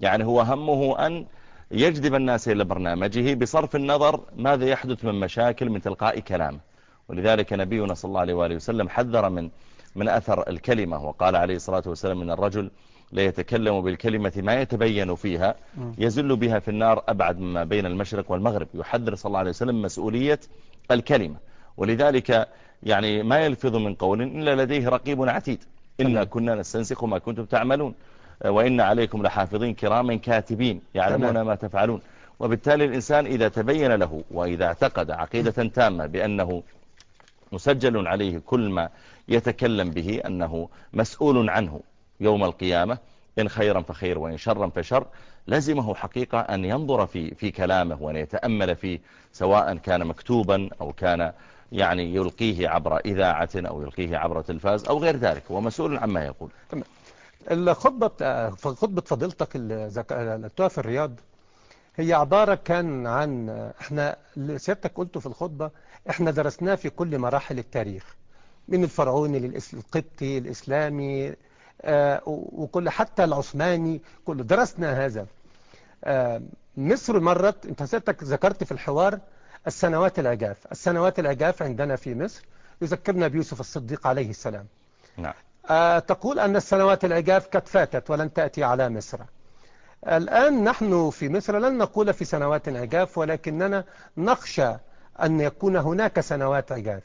يعني هو همه أن يجذب الناس إلى برنامجه بصرف النظر ماذا يحدث من مشاكل من تلقاء كلامه. ولذلك نبينا صلى الله عليه وآله وسلم حذر من من أثر الكلمة وقال عليه الصلاة والسلام من الرجل لا يتكلم بالكلمة ما يتبين فيها يزل بها في النار أبعد ما بين المشرق والمغرب. يحذر صلى الله عليه وسلم مسؤولية الكلمة. ولذلك يعني ما يلفظ من قول إلا لديه رقيب عتيد. إنا كنا نستنسخ ما كنتم تعملون. وإن عليكم لحافظين كراما كاتبين يعلمون ما تفعلون. وبالتالي الإنسان إذا تبين له وإذا اعتقد عقيدة تامة بأنه مسجل عليه كل ما يتكلم به أنه مسؤول عنه يوم القيامة إن خيرا فخير وإن شرا فشر لزمه حقيقة أن ينظر في, في كلامه وأن يتأمل فيه سواء كان مكتوبا أو كان يعني يلقيه عبر إذاعة أو يلقيه عبر تلفاز أو غير ذلك ومسؤول عما يقول. الخطبة خطبة فضيلتك اللي في الرياض هي عبارة كان عن إحنا سيادتك قلته في الخطبة إحنا درسناه في كل مراحل التاريخ من الفرعوني للقبطي الإسلامي آه وكل حتى العثماني كل درسنا هذا. آه مصر مرت انت سيادتك ذكرت في الحوار السنوات العجاف السنوات العجاف عندنا في مصر يذكرنا بيوسف الصديق عليه السلام. نعم. تقول أن السنوات العجاف قد فاتت ولن تأتي على مصر. الآن نحن في مصر لن نقول في سنوات عجاف ولكننا نخشى أن يكون هناك سنوات عجاف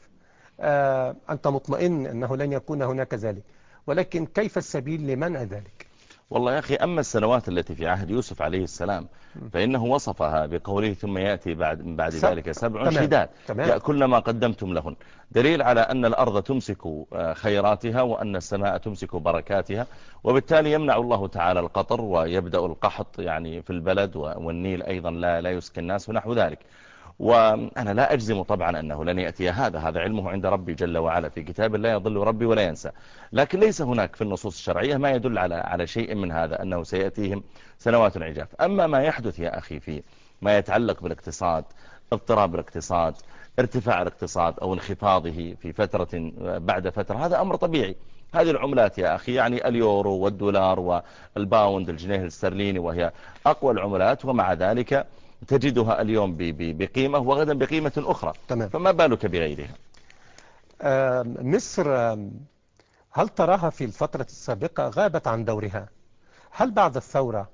آه أنت مطمئن أنه لن يكون هناك ذلك. ولكن كيف السبيل لمنع ذلك؟ والله يا أخي أما السنوات التي في عهد يوسف عليه السلام فإنه وصفها بقوله ثم يأتي بعد, بعد ذلك سبع شداد. يأكلن ما قدمتم لهن. دليل على أن الأرض تمسك آه، خيراتها وأن السماء تمسك بركاتها وبالتالي يمنع الله تعالى القطر ويبدأ القحط يعني في البلد والنيل أيضا لا, لا يسكن الناس ونحو ذلك. وأنا لا أجزم طبعا أنه لن يأتي هذا. هذا علمه عند ربي جل وعلا في كتاب لا يضل ربي ولا ينسى. لكن ليس هناك في النصوص الشرعية ما يدل على على شيء من هذا أنه سيأتيهم سنوات عجاف أما ما يحدث يا أخي في ما يتعلق بالاقتصاد اضطراب الاقتصاد ارتفاع الاقتصاد أو انخفاضه في فترة بعد فترة هذا أمر طبيعي. هذه العملات يا أخي يعني اليورو والدولار والباوند الجنيه الاسترليني وهي أقوى العملات ومع ذلك تجدها اليوم بقيمة وغدا بقيمة أخرى. تمام. فما بالك بغيرها؟ مصر هل تراها في الفترة السابقة غابت عن دورها؟ هل بعد الثورة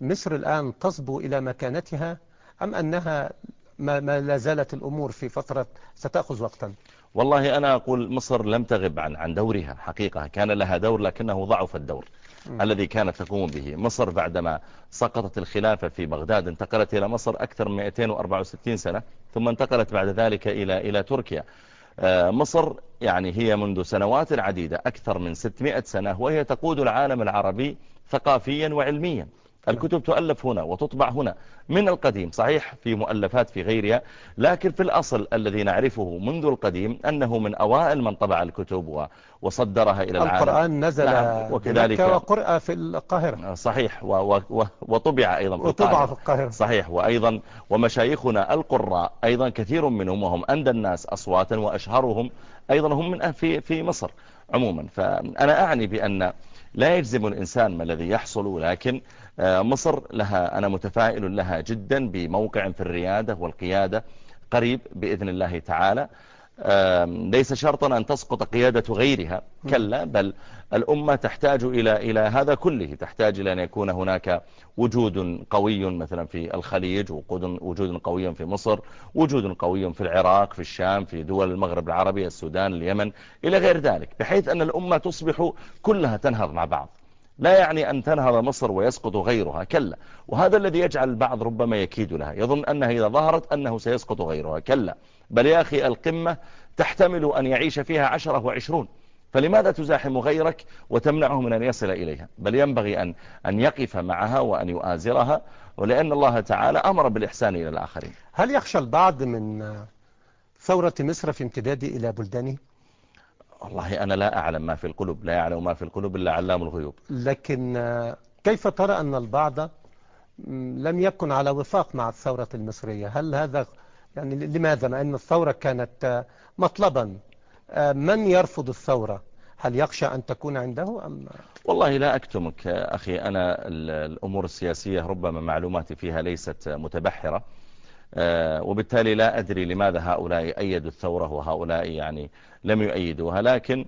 مصر الآن تصبو إلى مكانتها أم أنها ما, ما لا زالت الأمور في فترة ستأخذ وقتا؟ والله أنا أقول مصر لم تغب عن عن دورها حقيقة كان لها دور لكنه ضعف الدور. الذي كانت تقوم به. مصر بعدما سقطت الخلافة في بغداد انتقلت إلى مصر أكثر من 264 سنة ثم انتقلت بعد ذلك إلى إلى تركيا. مصر يعني هي منذ سنوات عديدة أكثر من 600 سنة وهي تقود العالم العربي ثقافيا وعلميا. الكتب تؤلف هنا وتطبع هنا من القديم صحيح في مؤلفات في غيرها لكن في الأصل الذي نعرفه منذ القديم أنه من أوائل من طبع الكتب وصدرها إلى العالم. القرآن نزل نعم وكذلك وقرأ في القاهرة. صحيح وطبع أيضا في وطبع القاهرة. في القاهرة. صحيح وأيضا ومشايخنا القراء أيضا كثير منهم وهم أندى الناس أصواتا وأشهرهم أيضا هم من في في مصر عموما. فأنا أعني بأن لا يجزم الإنسان ما الذي يحصل لكن مصر لها أنا متفائل لها جدا بموقع في الريادة والقيادة قريب بإذن الله تعالى. ليس شرطا أن تسقط قيادة غيرها كلا بل الأمة تحتاج إلى إلى هذا كله. تحتاج إلى أن يكون هناك وجود قوي مثلا في الخليج وجود قوي في مصر وجود قوي في العراق في الشام في دول المغرب العربي السودان اليمن إلى غير ذلك بحيث أن الأمة تصبح كلها تنهض مع بعض. لا يعني أن تنهض مصر ويسقط غيرها كلا. وهذا الذي يجعل البعض ربما يكيد لها. يظن أنها إذا ظهرت أنه سيسقط غيرها كلا. بل يا أخي القمة تحتمل أن يعيش فيها عشرة وعشرون. فلماذا تزاحم غيرك وتمنعه من أن يصل إليها؟ بل ينبغي أن, أن يقف معها وأن يؤازرها. ولأن الله تعالى أمر بالإحسان إلى الآخرين. هل يخشى البعض من ثورة مصر في امتداد إلى بلدانه؟ والله أنا لا أعلم ما في القلوب لا يعلم ما في القلوب إلا علام الغيوب. لكن كيف ترى أن البعض لم يكن على وفاق مع الثورة المصرية؟ هل هذا يعني لماذا؟ مع أن الثورة كانت مطلبا. من يرفض الثورة؟ هل يخشى أن تكون عنده أم؟ والله لا أكتمك أخي أنا الأمور السياسية ربما معلوماتي فيها ليست متبحرة. وبالتالي لا أدري لماذا هؤلاء أيدوا الثورة وهؤلاء يعني لم يؤيدوها. لكن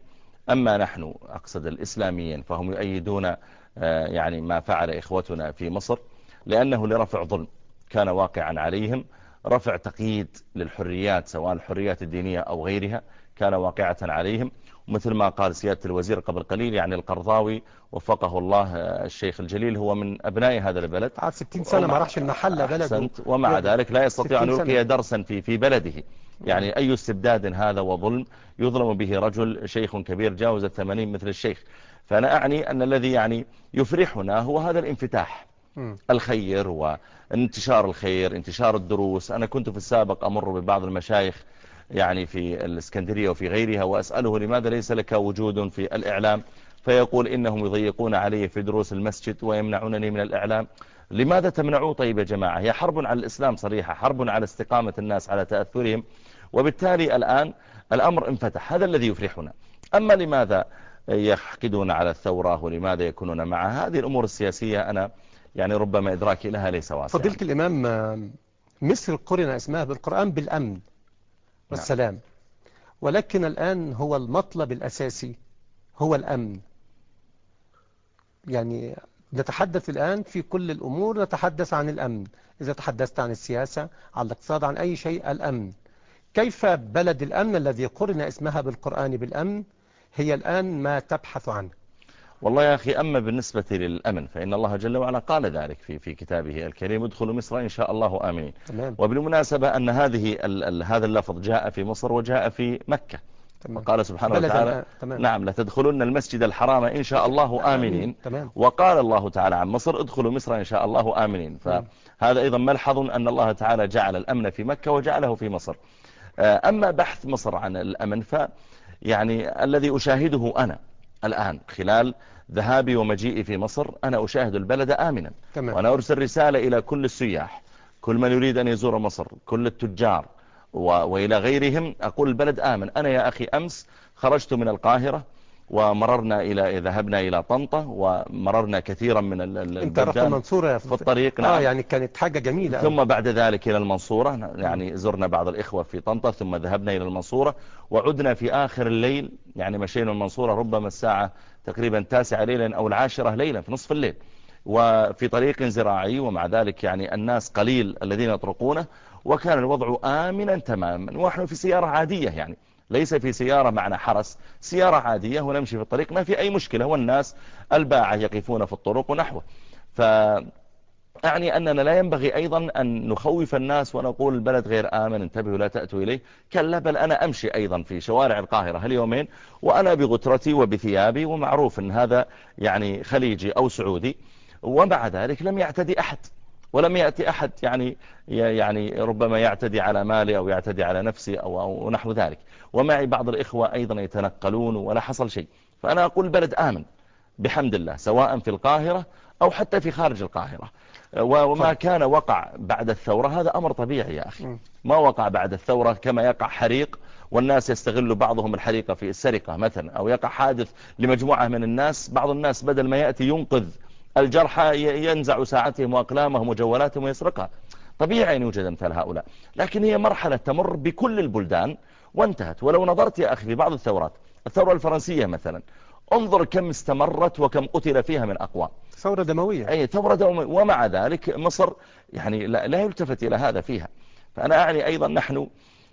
أما نحن أقصد الإسلاميين فهم يؤيدون يعني ما فعل إخوتنا في مصر لأنه لرفع ظلم كان واقعا عليهم. رفع تقييد للحريات سواء الحريات الدينية أو غيرها كان واقعة عليهم. ومثل ما قال سيادة الوزير قبل قليل يعني القرضاوي وفقه الله الشيخ الجليل هو من أبناء هذا البلد. عاد 60 سنة ما راحش المحل بلده. ومع ذلك لا يستطيع أن يلقي درسا في في بلده. يعني أي استبداد هذا وظلم يظلم به رجل شيخ كبير جاوز الثمانين مثل الشيخ. فأنا أعني أن الذي يعني يفرحنا هو هذا الانفتاح. الخير وانتشار الخير انتشار الدروس. أنا كنت في السابق أمر ببعض المشايخ يعني في الإسكندرية وفي غيرها وأسأله لماذا ليس لك وجود في الإعلام؟ فيقول إنهم يضيقون علي في دروس المسجد ويمنعونني من الإعلام. لماذا تمنعوه طيب يا جماعة؟ هي حرب على الإسلام صريحة حرب على استقامة الناس على تأثرهم وبالتالي الآن الأمر انفتح هذا الذي يفرحنا. أما لماذا يحقدون على الثورة ولماذا يكونون معها؟ هذه الأمور السياسية أنا يعني ربما إدراكي لها ليس واسعا فضيلة الإمام مصر قرن اسمها بالقرآن بالأمن. والسلام. ولكن الآن هو المطلب الأساسي هو الأمن. يعني نتحدث الآن في كل الأمور نتحدث عن الأمن. إذا تحدثت عن السياسة عن الاقتصاد عن أي شيء الأمن. كيف بلد الأمن الذي قرن اسمها بالقرآن بالأمن؟ هي الآن ما تبحث عنه. والله يا أخي أما بالنسبة للأمن فإن الله جل وعلا قال ذلك في في كتابه الكريم ادخلوا مصر إن شاء الله آمنين. تمام. وبالمناسبة أن هذه هذا اللفظ جاء في مصر وجاء في مكة. تمام. وقال سبحانه وتعالى آ- تمام. نعم لتدخلن المسجد الحرام إن شاء الله آمنين. تمام. وقال الله تعالى عن مصر ادخلوا مصر إن شاء الله آمنين. فهذا أيضا ملحظ أن الله تعالى جعل الأمن في مكة وجعله في مصر. آه، أما بحث مصر عن الأمن ف يعني الذي أشاهده أنا الآن خلال ذهابي ومجيئي في مصر أنا أشاهد البلد آمنا. تمام. وأنا أرسل رسالة إلى كل السياح كل من يريد أن يزور مصر كل التجار و... وإلى غيرهم أقول البلد آمن. أنا يا أخي أمس خرجت من القاهرة ومررنا إلى ذهبنا إلى طنطا ومررنا كثيرا من انت رحت المنصورة يا في الطريق. آه نعم. يعني كانت حاجة جميلة. ثم بعد ذلك إلى المنصورة. يعني زرنا بعض الإخوة في طنطا ثم ذهبنا إلى المنصورة وعدنا في آخر الليل. يعني مشينا المنصورة ربما الساعة تقريبا تاسعة ليلا أو العاشرة ليلا في نصف الليل. وفي طريق زراعي ومع ذلك يعني الناس قليل الذين يطرقونه وكان الوضع آمنا تماما. ونحن في سيارة عادية يعني. ليس في سيارة معنا حرس. سيارة عادية ونمشي في الطريق ما في أي مشكلة. والناس الباعة يقفون في الطرق ونحوه. ف أعني أننا لا ينبغي أيضا أن نخوف الناس ونقول البلد غير آمن انتبهوا لا تأتوا إليه. كلا بل أنا أمشي أيضا في شوارع القاهرة هاليومين وأنا بغترتي وبثيابي ومعروف أن هذا يعني خليجي أو سعودي. ومع ذلك لم يعتدي أحد. ولم يأتي أحد يعني يعني ربما يعتدي على مالي أو يعتدي على نفسي أو, أو نحو ذلك. ومعي بعض الإخوة أيضا يتنقلون ولا حصل شيء. فأنا أقول البلد آمن بحمد الله سواء في القاهرة أو حتى في خارج القاهرة. وما كان وقع بعد الثورة هذا أمر طبيعي يا أخي. ما وقع بعد الثورة كما يقع حريق والناس يستغل بعضهم الحريقة في السرقة مثلا أو يقع حادث لمجموعة من الناس. بعض الناس بدل ما يأتي ينقذ الجرحى ينزع ساعتهم وأقلامهم وجوالاتهم ويسرقها. طبيعي أن يوجد مثل هؤلاء. لكن هي مرحلة تمر بكل البلدان وانتهت. ولو نظرت يا أخي في بعض الثورات الثورة الفرنسية مثلا انظر كم استمرت وكم قتل فيها من أقوام ثورة دموية. أي ثورة دوم ومع ذلك مصر يعني لا, لا يلتفت إلى هذا فيها. فأنا أعني أيضا نحن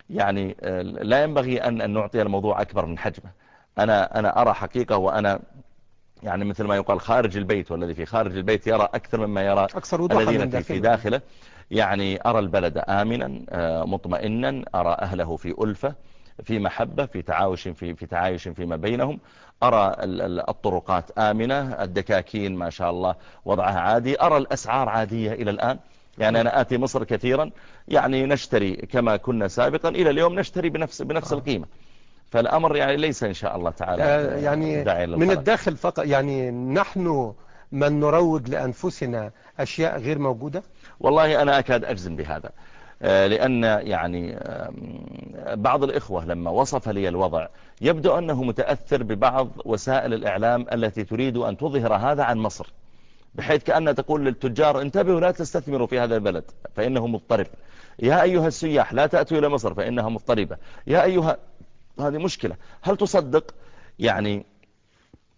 يعني آه، لا ينبغي أن, أن نعطي الموضوع أكبر من حجمه. أنا, أنا أرى حقيقة وأنا يعني مثل ما يقال خارج البيت والذي في خارج البيت يرى أكثر مما يرى أكثر الذين في, في داخله. يعني أرى البلد آمنا آه، مطمئنا أرى أهله في ألفة في محبة في تعايش في, في تعايش فيما بينهم. أرى ال- ال- الطرقات آمنة الدكاكين ما شاء الله وضعها عادي. أرى الأسعار عادية إلى الآن. يعني أنا آتي مصر كثيرا. يعني نشتري كما كنا سابقا إلى اليوم نشتري بنفس, بنفس القيمة. فالأمر يعني ليس إن شاء الله تعالى آه، يعني داعي من. الداخل فقط يعني نحن من نروج لأنفسنا أشياء غير موجودة؟ والله أنا أكاد أجزم بهذا آه، لأن يعني بعض الإخوة لما وصف لي الوضع يبدو أنه متأثر ببعض وسائل الإعلام التي تريد أن تظهر هذا عن مصر بحيث كأن تقول للتجار انتبهوا لا تستثمروا في هذا البلد فإنه مضطرب. يا أيها السياح لا تأتوا إلى مصر فإنها مضطربة. يا أيها هذه مشكلة. هل تصدق؟ يعني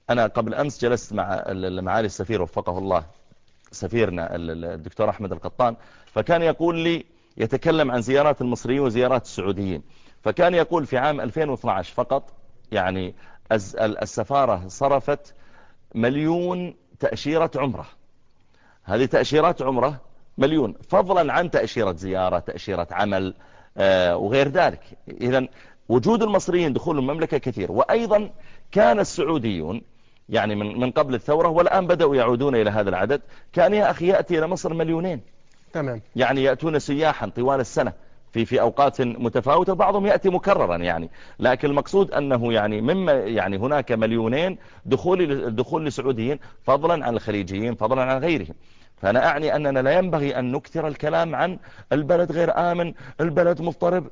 أنا قبل أمس جلست مع ال- معالي السفير وفقه الله سفيرنا ال- ال- الدكتور أحمد القطان فكان يقول لي يتكلم عن زيارات المصريين وزيارات السعوديين. فكان يقول في عام 2012 فقط يعني السفارة صرفت مليون تأشيرة عمرة. هذه تأشيرات عمرة مليون فضلا عن تأشيرة زيارة تأشيرة عمل آه، وغير ذلك. إذا وجود المصريين دخول المملكة كثير. وأيضا كان السعوديون يعني من من قبل الثورة والآن بدأوا يعودون إلى هذا العدد كان يا أخي يأتي إلى مصر مليونين. تمام. يعني يأتون سياحا طوال السنة في في أوقات متفاوتة بعضهم يأتي مكررا يعني. لكن المقصود أنه يعني مما يعني هناك مليونين دخول دخول لسعوديين فضلا عن الخليجيين فضلا عن غيرهم. فأنا أعني أننا لا ينبغي أن نكثر الكلام عن البلد غير آمن البلد مضطرب.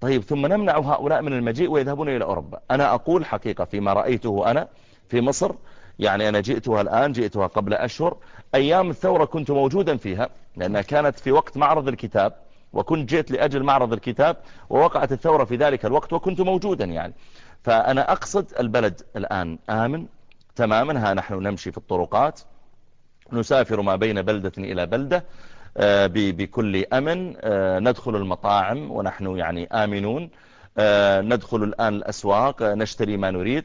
طيب ثم نمنع هؤلاء من المجيء ويذهبون إلى أوروبا. أنا أقول حقيقة فيما رأيته أنا في مصر يعني أنا جئتها الآن جئتها قبل أشهر أيام الثورة كنت موجودا فيها لأنها كانت في وقت معرض الكتاب وكنت جئت لأجل معرض الكتاب ووقعت الثورة في ذلك الوقت وكنت موجودا يعني. فأنا أقصد البلد الآن آمن تماما. ها نحن نمشي في الطرقات نسافر ما بين بلدة إلى بلدة بكل أمن. آه، ندخل المطاعم ونحن يعني آمنون. آه، ندخل الآن الأسواق آه، نشتري ما نريد.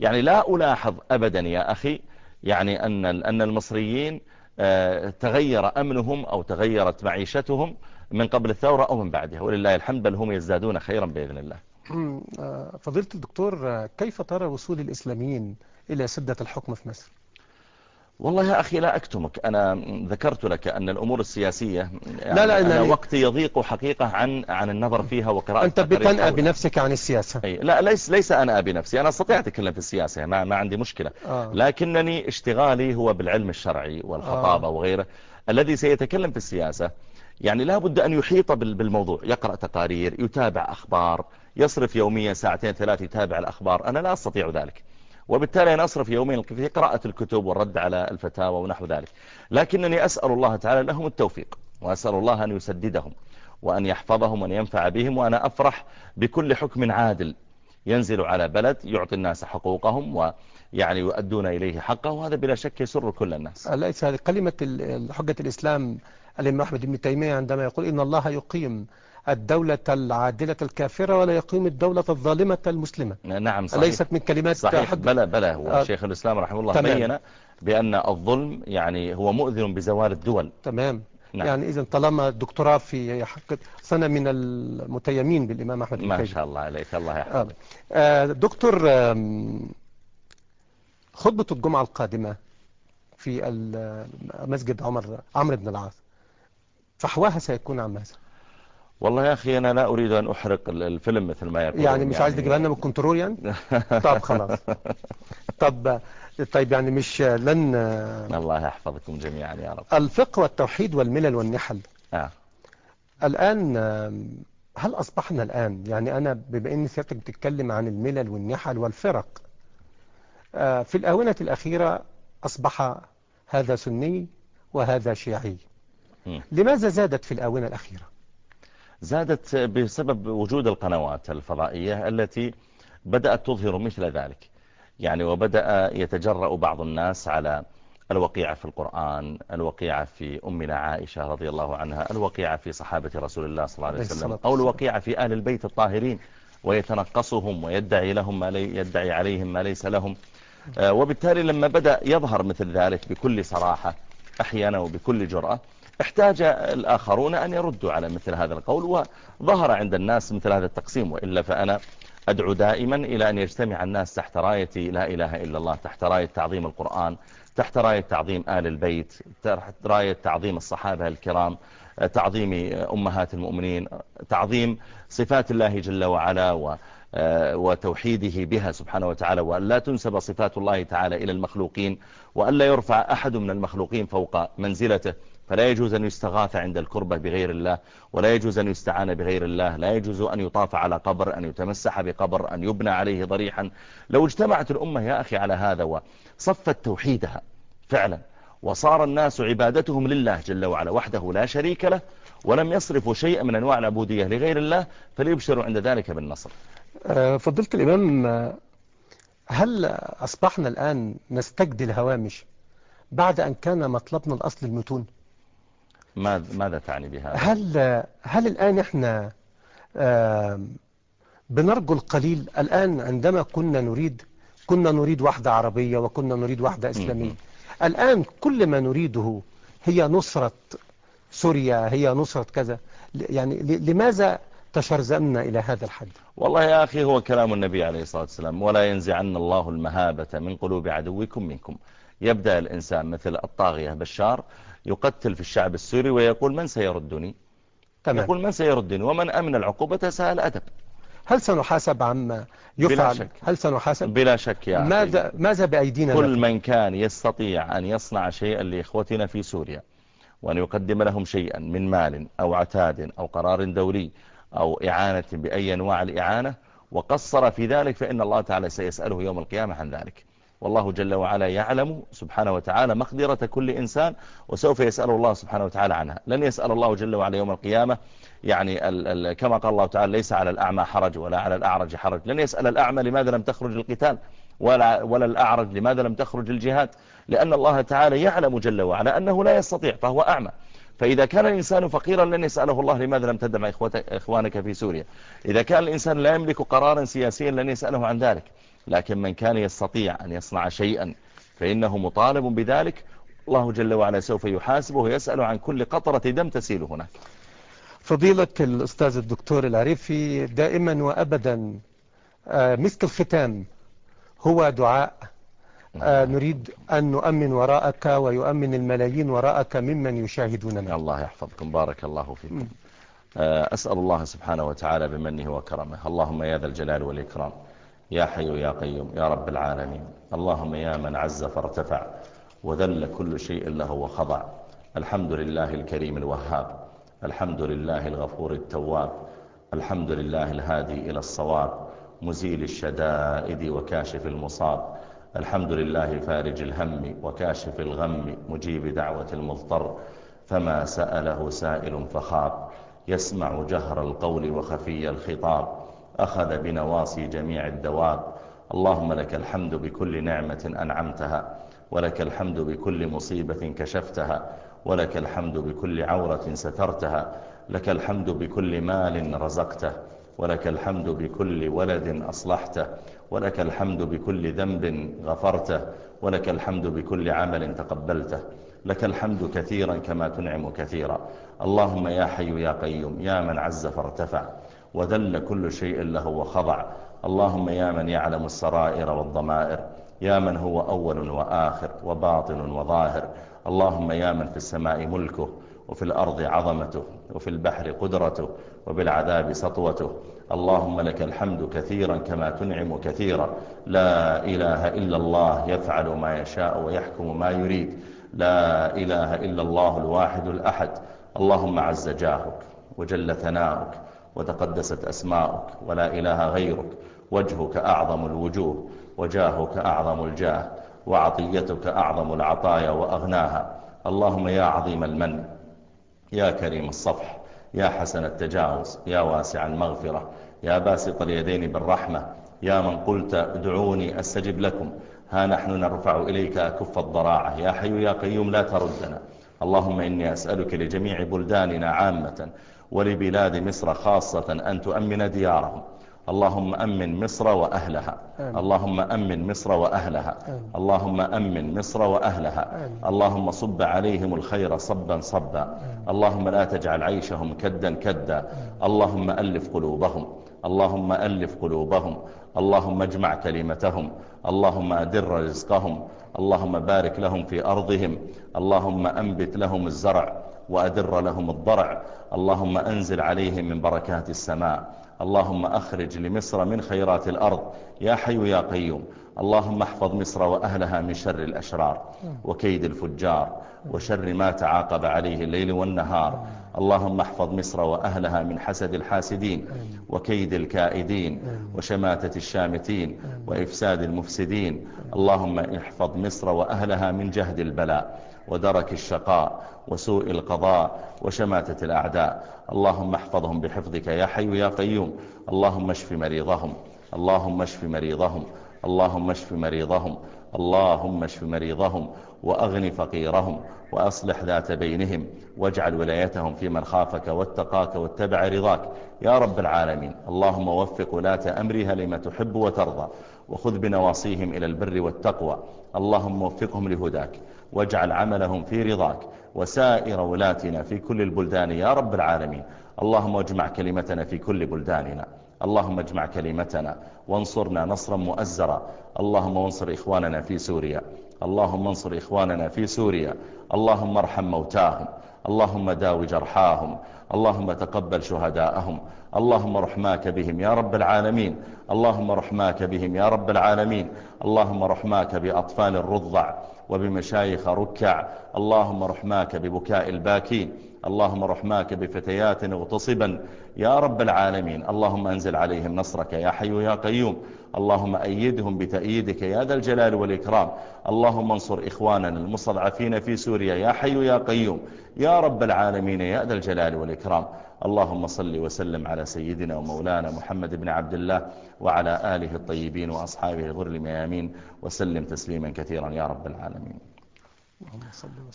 يعني لا ألاحظ أبدا يا أخي يعني أن أن المصريين آه، تغير أمنهم أو تغيرت معيشتهم من قبل الثورة أو من بعدها. ولله الحمد بل هم يزدادون خيرا بإذن الله. آه، فضيلة الدكتور آه، كيف ترى وصول الإسلاميين إلى سدة الحكم في مصر؟ والله يا أخي لا أكتمك. أنا ذكرت لك أن الأمور السياسية يعني لا لا أنا يعني وقتي يضيق حقيقة عن عن النظر فيها وقراءة أنت بتنأى. بنفسك عن السياسة. أي لا ليس ليس أنا بنفسي أنا أستطيع أتكلم في السياسة ما ما عندي مشكلة. آه. لكنني اشتغالي هو بالعلم الشرعي والخطابة آه. وغيره. الذي سيتكلم في السياسة يعني لا بد أن يحيط بال- بالموضوع. يقرأ تقارير يتابع أخبار يصرف يوميا ساعتين ثلاث يتابع الأخبار. أنا لا أستطيع ذلك. وبالتالي أنا أصرف يوميا في قراءة الكتب والرد على الفتاوى ونحو ذلك. لكنني أسأل الله تعالى لهم التوفيق وأسأل الله أن يسددهم وأن يحفظهم وأن ينفع بهم وأنا أفرح بكل حكم عادل ينزل على بلد يعطي الناس حقوقهم ويعني يؤدون إليه حقه وهذا بلا شك يسر كل الناس. ليس هذه كلمة حجة الإسلام الإمام أحمد بن تيمية عندما يقول إن الله يقيم الدولة العادلة الكافرة ولا يقيم الدولة الظالمة المسلمة نعم صحيح أليست من كلمات صحيح بلى بلى هو آه. شيخ الإسلام رحمه الله. بين بأن الظلم يعني هو مؤذن بزوال الدول تمام نعم. يعني إذا طالما دكتوراه في حق سنة من المتيمين بالإمام أحمد ما شاء الله عليك الله آه. يحفظك آه، دكتور آم، خطبة الجمعة القادمة في مسجد عمر عمرو بن العاص فحواها سيكون عن ماذا؟ والله يا أخي أنا لا أريد أن أحرق ال- الفيلم مثل ما يقولون يعني مش عايز تجيبها لنا من الكنترول يعني؟ طب خلاص طب طيب يعني مش لن الله يحفظكم جميعا يا رب الفقه والتوحيد والملل والنحل آه. الآن هل أصبحنا الآن يعني أنا بما أن سيادتك بتتكلم عن الملل والنحل والفرق آه، في الآونة الأخيرة أصبح هذا سني وهذا شيعي. لماذا زادت في الآونة الأخيرة زادت بسبب وجود القنوات الفضائية التي بدأت تظهر مثل ذلك يعني وبدأ يتجرأ بعض الناس على الوقيعة في القرآن الوقيعة في أمنا عائشة رضي الله عنها الوقيعة في صحابة رسول الله صلى الله عليه وسلم أو. الوقيعة في أهل البيت الطاهرين ويتنقصهم ويدعي لهم ما لي يدعي عليهم ما ليس لهم آه، وبالتالي لما بدأ يظهر مثل ذلك بكل صراحة أحيانا وبكل جرأة احتاج الآخرون أن يردوا على مثل هذا القول وظهر عند الناس مثل هذا التقسيم وإلا فأنا أدعو دائما إلى أن يجتمع الناس تحت راية لا إله إلا الله تحت راية تعظيم القرآن تحت راية تعظيم آل البيت تحت راية تعظيم الصحابة الكرام تعظيم أمهات المؤمنين تعظيم صفات الله جل وعلا و وتوحيده بها سبحانه وتعالى وأن لا تنسب صفات الله تعالى إلى المخلوقين وأن لا يرفع أحد من المخلوقين فوق منزلته. فلا يجوز أن يستغاث عند الكربة بغير الله ولا يجوز أن يستعان بغير الله لا يجوز أن يطاف على قبر أن يتمسح بقبر أن يبنى عليه ضريحا. لو اجتمعت الأمة يا أخي على هذا وصفت توحيدها فعلا وصار الناس عبادتهم لله جل وعلا وحده لا شريك له ولم يصرفوا شيئا من أنواع العبودية لغير الله فليبشروا عند ذلك بالنصر. آه، فضيلة الإمام هل أصبحنا الآن نستجدي الهوامش بعد أن كان مطلبنا الأصل المتون؟ ماذا ماذا تعني بهذا؟ هل هل الآن إحنا آه، بنرجو القليل؟ الآن عندما كنا نريد كنا نريد وحدة عربية وكنا نريد وحدة إسلامية. الآن كل ما نريده هي نصرة سوريا هي نصرة كذا. يعني لماذا تشرذمنا إلى هذا الحد؟ والله يا أخي هو كلام النبي عليه الصلاة والسلام ولا ينزعن الله المهابة من قلوب عدوكم منكم. يبدأ الإنسان مثل الطاغية بشار يقتل في الشعب السوري ويقول من سيردني؟ تمام. يقول من سيردني ومن أمن العقوبة سهل أدب. هل سنحاسب عما بلا يفعل؟ شك. هل سنحاسب؟ بلا شك يا ماذا ماذا بأيدينا كل؟ من كان يستطيع أن يصنع شيئا لإخوتنا في سوريا وأن يقدم لهم شيئا من مال أو عتاد أو قرار دولي أو إعانة بأي أنواع الإعانة وقصر في ذلك فإن الله تعالى سيسأله يوم القيامة عن ذلك. والله جل وعلا يعلم سبحانه وتعالى مقدرة كل إنسان وسوف يسأل الله سبحانه وتعالى عنها. لن يسأل الله جل وعلا يوم القيامة يعني ال ال كما قال الله تعالى ليس على الأعمى حرج ولا على الأعرج حرج. لن يسأل الأعمى لماذا لم تخرج القتال؟ ولا, ولا الأعرج لماذا لم تخرج الجهاد؟ لأن الله تعالى يعلم جل وعلا أنه لا يستطيع فهو أعمى. فإذا كان الإنسان فقيرا لن يسأله الله لماذا لم تدعم إخوانك في سوريا؟ إذا كان الإنسان لا يملك قرارا سياسيا لن يسأله عن ذلك. لكن من كان يستطيع أن يصنع شيئا فإنه مطالب بذلك الله جل وعلا سوف يحاسبه ويسأل عن كل قطرة دم تسيل هناك فضيلة الأستاذ الدكتور العريفي دائما وأبدا آه، مسك الختام هو دعاء. آه، نريد أن نؤمن وراءك ويؤمن الملايين وراءك ممن يشاهدوننا. الله يحفظكم بارك الله فيكم. آه، أسأل الله سبحانه وتعالى بمنه وكرمه. اللهم يا ذا الجلال والإكرام. يا حي يا قيوم يا رب العالمين. اللهم يا من عز فارتفع وذل كل شيء له وخضع. الحمد لله الكريم الوهاب الحمد لله الغفور التواب الحمد لله الهادي إلى الصواب مزيل الشدائد وكاشف المصاب. الحمد لله فارج الهم وكاشف الغم مجيب دعوة المضطر. فما سأله سائل فخاب يسمع جهر القول وخفي الخطاب. أخذ بنواصي جميع الدواب. اللهم لك الحمد بكل نعمة أنعمتها ولك الحمد بكل مصيبة كشفتها ولك الحمد بكل عورة سترتها لك الحمد بكل مال رزقته ولك الحمد بكل ولد أصلحته ولك الحمد بكل ذنب غفرته ولك الحمد بكل عمل تقبلته. لك الحمد كثيرا كما تنعم كثيرا. اللهم يا حي يا قيوم يا من عز فارتفع. وذل كل شيء له وخضع. اللهم يا من يعلم السرائر والضمائر يا من هو أول وآخر وباطن وظاهر. اللهم يا من في السماء ملكه وفي الأرض عظمته وفي البحر قدرته وبالعذاب سطوته. اللهم لك الحمد كثيرا كما تنعم كثيرا. لا إله إلا الله يفعل ما يشاء ويحكم ما يريد. لا إله إلا الله الواحد الأحد. اللهم عز جاهك وجل ثناؤك وتقدست أسماؤك ولا إله غيرك. وجهك أعظم الوجوه وجاهك أعظم الجاه وعطيتك أعظم العطايا وأغناها. اللهم يا عظيم المن يا كريم الصفح يا حسن التجاوز يا واسع المغفرة يا باسط اليدين بالرحمة يا من قلت ادعوني أستجب لكم. ها نحن نرفع إليك أكف الضراعة. يا حي يا قيوم لا تردنا. اللهم إني أسألك لجميع بلداننا عامة ولبلاد مصر خاصة أن تؤمن ديارهم. اللهم أمن مصر وأهلها. آمين. اللهم أمن مصر وأهلها. آمين. اللهم أمن مصر وأهلها. آمين. اللهم صب عليهم الخير صبا صبا. آمين. اللهم لا تجعل عيشهم كدا كدا. آمين. اللهم ألف قلوبهم. اللهم ألف قلوبهم. اللهم اجمع كلمتهم. اللهم أدر رزقهم. اللهم بارك لهم في أرضهم. اللهم أنبت لهم الزرع. وأدر لهم الضرع. اللهم أنزل عليهم من بركات السماء. اللهم أخرج لمصر من خيرات الأرض. يا حي يا قيوم. اللهم احفظ مصر وأهلها من شر الأشرار وكيد الفجار وشر ما تعاقب عليه الليل والنهار. اللهم احفظ مصر وأهلها من حسد الحاسدين وكيد الكائدين وشماتة الشامتين وإفساد المفسدين. اللهم احفظ مصر وأهلها من جهد البلاء. ودرك الشقاء وسوء القضاء وشماتة الأعداء. اللهم احفظهم بحفظك يا حي يا قيوم. اللهم اشف مريضهم. اللهم اشف مريضهم. اللهم اشف مريضهم. اللهم اشف مريضهم. وأغن فقيرهم. وأصلح ذات بينهم. واجعل ولايتهم في من خافك واتقاك واتبع رضاك. يا رب العالمين. اللهم وفق ولاة أمرها لما تحب وترضى. وخذ بنواصيهم إلى البر والتقوى. اللهم وفقهم لهداك. واجعل عملهم في رضاك وسائر ولاتنا في كل البلدان يا رب العالمين. اللهم اجمع كلمتنا في كل بلداننا. اللهم اجمع كلمتنا وانصرنا نصرا مؤزرا. اللهم وانصر إخواننا في سوريا. اللهم انصر إخواننا في سوريا. اللهم ارحم موتاهم. اللهم داو جرحاهم اللهم تقبل شهداءهم. اللهم رحماك بهم يا رب العالمين. اللهم رحماك بهم يا رب العالمين. اللهم رحماك بأطفال الرضع. وبمشايخ ركع. اللهم رحماك ببكاء الباكين. اللهم رحماك بفتيات اغتصبا. يا رب العالمين. اللهم أنزل عليهم نصرك يا حي يا قيوم. اللهم أيدهم بتأييدك يا ذا الجلال والإكرام. اللهم انصر إخواننا المستضعفين في سوريا يا حي يا قيوم. يا رب العالمين يا ذا الجلال والإكرام. اللهم صل وسلم على سيدنا ومولانا محمد بن عبد الله وعلى آله الطيبين وأصحابه الغر الميامين وسلم تسليما كثيرا يا رب العالمين.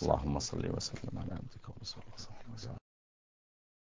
اللهم صل وسلم. على عبدك ورسولك.